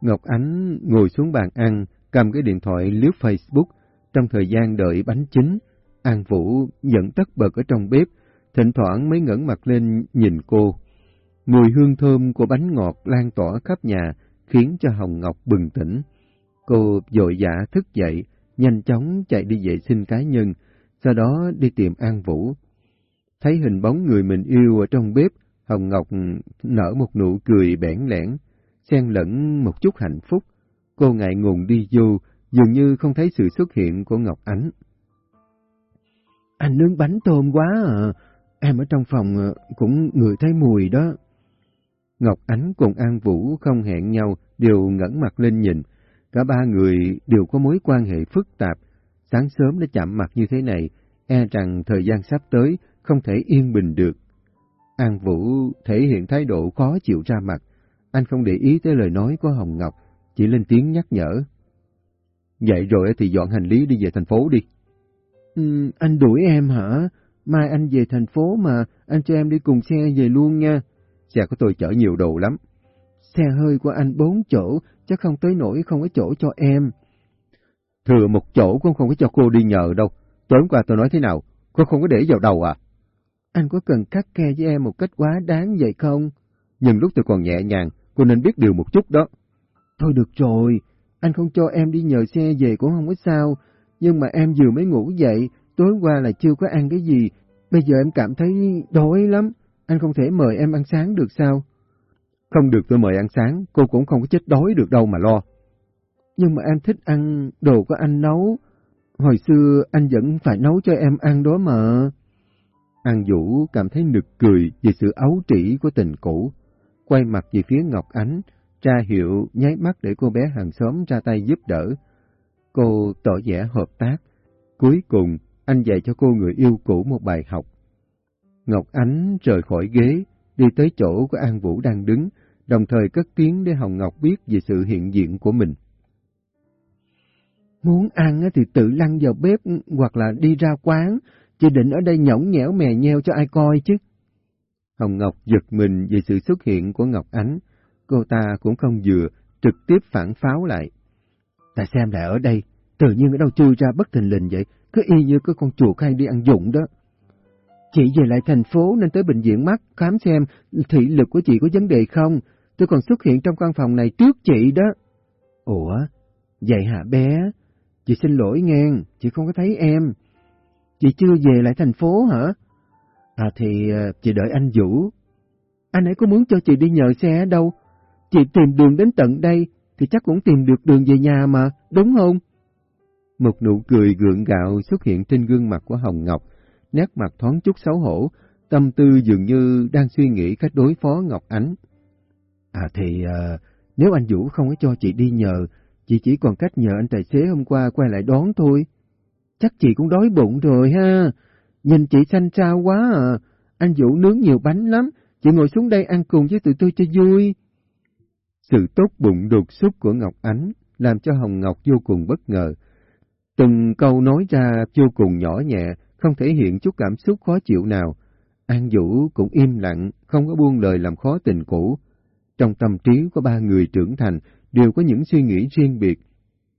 Ngọc Ánh ngồi xuống bàn ăn, cầm cái điện thoại lướt Facebook, trong thời gian đợi bánh chín, An Vũ dẫn tất bật ở trong bếp, thỉnh thoảng mới ngẩng mặt lên nhìn cô. Mùi hương thơm của bánh ngọt lan tỏa khắp nhà, khiến cho Hồng Ngọc bừng tỉnh. Cô dội dã thức dậy, nhanh chóng chạy đi vệ sinh cá nhân, sau đó đi tìm An Vũ. Thấy hình bóng người mình yêu ở trong bếp, Hồng Ngọc nở một nụ cười bẽn lẽn, xen lẫn một chút hạnh phúc. Cô ngại ngùng đi vô, dường như không thấy sự xuất hiện của Ngọc Ánh. Anh nướng bánh tôm quá à, em ở trong phòng ờ, cũng ngửi thấy mùi đó. Ngọc Ánh cùng An Vũ không hẹn nhau, đều ngẩng mặt lên nhìn. Cả ba người đều có mối quan hệ phức tạp. Sáng sớm đã chạm mặt như thế này, e rằng thời gian sắp tới không thể yên bình được. An Vũ thể hiện thái độ khó chịu ra mặt. Anh không để ý tới lời nói của Hồng Ngọc, chỉ lên tiếng nhắc nhở. Vậy rồi thì dọn hành lý đi về thành phố đi. Ừ, anh đuổi em hả? Mai anh về thành phố mà, anh cho em đi cùng xe về luôn nha. Xe của tôi chở nhiều đồ lắm. Xe hơi của anh bốn chỗ, chắc không tới nổi không có chỗ cho em. Thừa một chỗ cũng không có cho cô đi nhờ đâu. Tối qua tôi nói thế nào, cô không có để vào đầu à? Anh có cần cắt khe với em một cách quá đáng vậy không? Nhưng lúc tôi còn nhẹ nhàng, cô nên biết điều một chút đó. Thôi được rồi, anh không cho em đi nhờ xe về cũng không có sao, nhưng mà em vừa mới ngủ dậy, tối qua là chưa có ăn cái gì, bây giờ em cảm thấy đói lắm, anh không thể mời em ăn sáng được sao? Không được tôi mời ăn sáng, cô cũng không có chết đói được đâu mà lo. Nhưng mà em thích ăn đồ của anh nấu, hồi xưa anh vẫn phải nấu cho em ăn đó mà. An Vũ cảm thấy nực cười vì sự ấu trĩ của tình cũ, quay mặt về phía Ngọc Ánh, tra hiệu nháy mắt để cô bé hàng xóm ra tay giúp đỡ. Cô tỏ vẻ hợp tác. Cuối cùng, anh dạy cho cô người yêu cũ một bài học. Ngọc Ánh rời khỏi ghế, đi tới chỗ của An Vũ đang đứng, đồng thời cất tiếng để Hồng Ngọc biết về sự hiện diện của mình. Muốn ăn thì tự lăn vào bếp hoặc là đi ra quán, chỉ định ở đây nhõng nhẽo mè nheo cho ai coi chứ. Hồng Ngọc giật mình về sự xuất hiện của Ngọc Ánh. Cô ta cũng không vừa, trực tiếp phản pháo lại. Ta xem lại ở đây, tự nhiên ở đâu chui ra bất thình lình vậy, cứ y như cái con chuột hay đi ăn dụng đó. Chị về lại thành phố nên tới bệnh viện mắt khám xem thị lực của chị có vấn đề không. Tôi còn xuất hiện trong căn phòng này trước chị đó. Ủa, vậy hả bé? Chị xin lỗi ngang, chị không có thấy em. Chị chưa về lại thành phố hả? À thì ờ, chị đợi anh Vũ. Anh ấy có muốn cho chị đi nhờ xe đâu? Chị tìm đường đến tận đây thì chắc cũng tìm được đường về nhà mà, đúng không? Một nụ cười gượng gạo xuất hiện trên gương mặt của Hồng Ngọc, nét mặt thoáng chút xấu hổ, tâm tư dường như đang suy nghĩ cách đối phó Ngọc Ánh. À thì uh, nếu anh Vũ không có cho chị đi nhờ, chị chỉ còn cách nhờ anh tài xế hôm qua quay lại đón thôi. Chắc chị cũng đói bụng rồi ha. Nhìn chị xanh xao quá à. Anh Vũ nướng nhiều bánh lắm, chị ngồi xuống đây ăn cùng với tụi tôi cho vui. Sự tốt bụng đột xuất của Ngọc Ánh làm cho Hồng Ngọc vô cùng bất ngờ. Từng câu nói ra vô cùng nhỏ nhẹ, không thể hiện chút cảm xúc khó chịu nào. An Vũ cũng im lặng, không có buông lời làm khó tình cũ. Trong tâm trí của ba người trưởng thành đều có những suy nghĩ riêng biệt.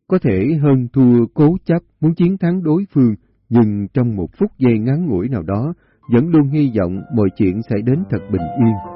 Có thể hơn thua cố chấp muốn chiến thắng đối phương, nhưng trong một phút giây ngắn ngủi nào đó, vẫn luôn hy vọng mọi chuyện sẽ đến thật bình yên.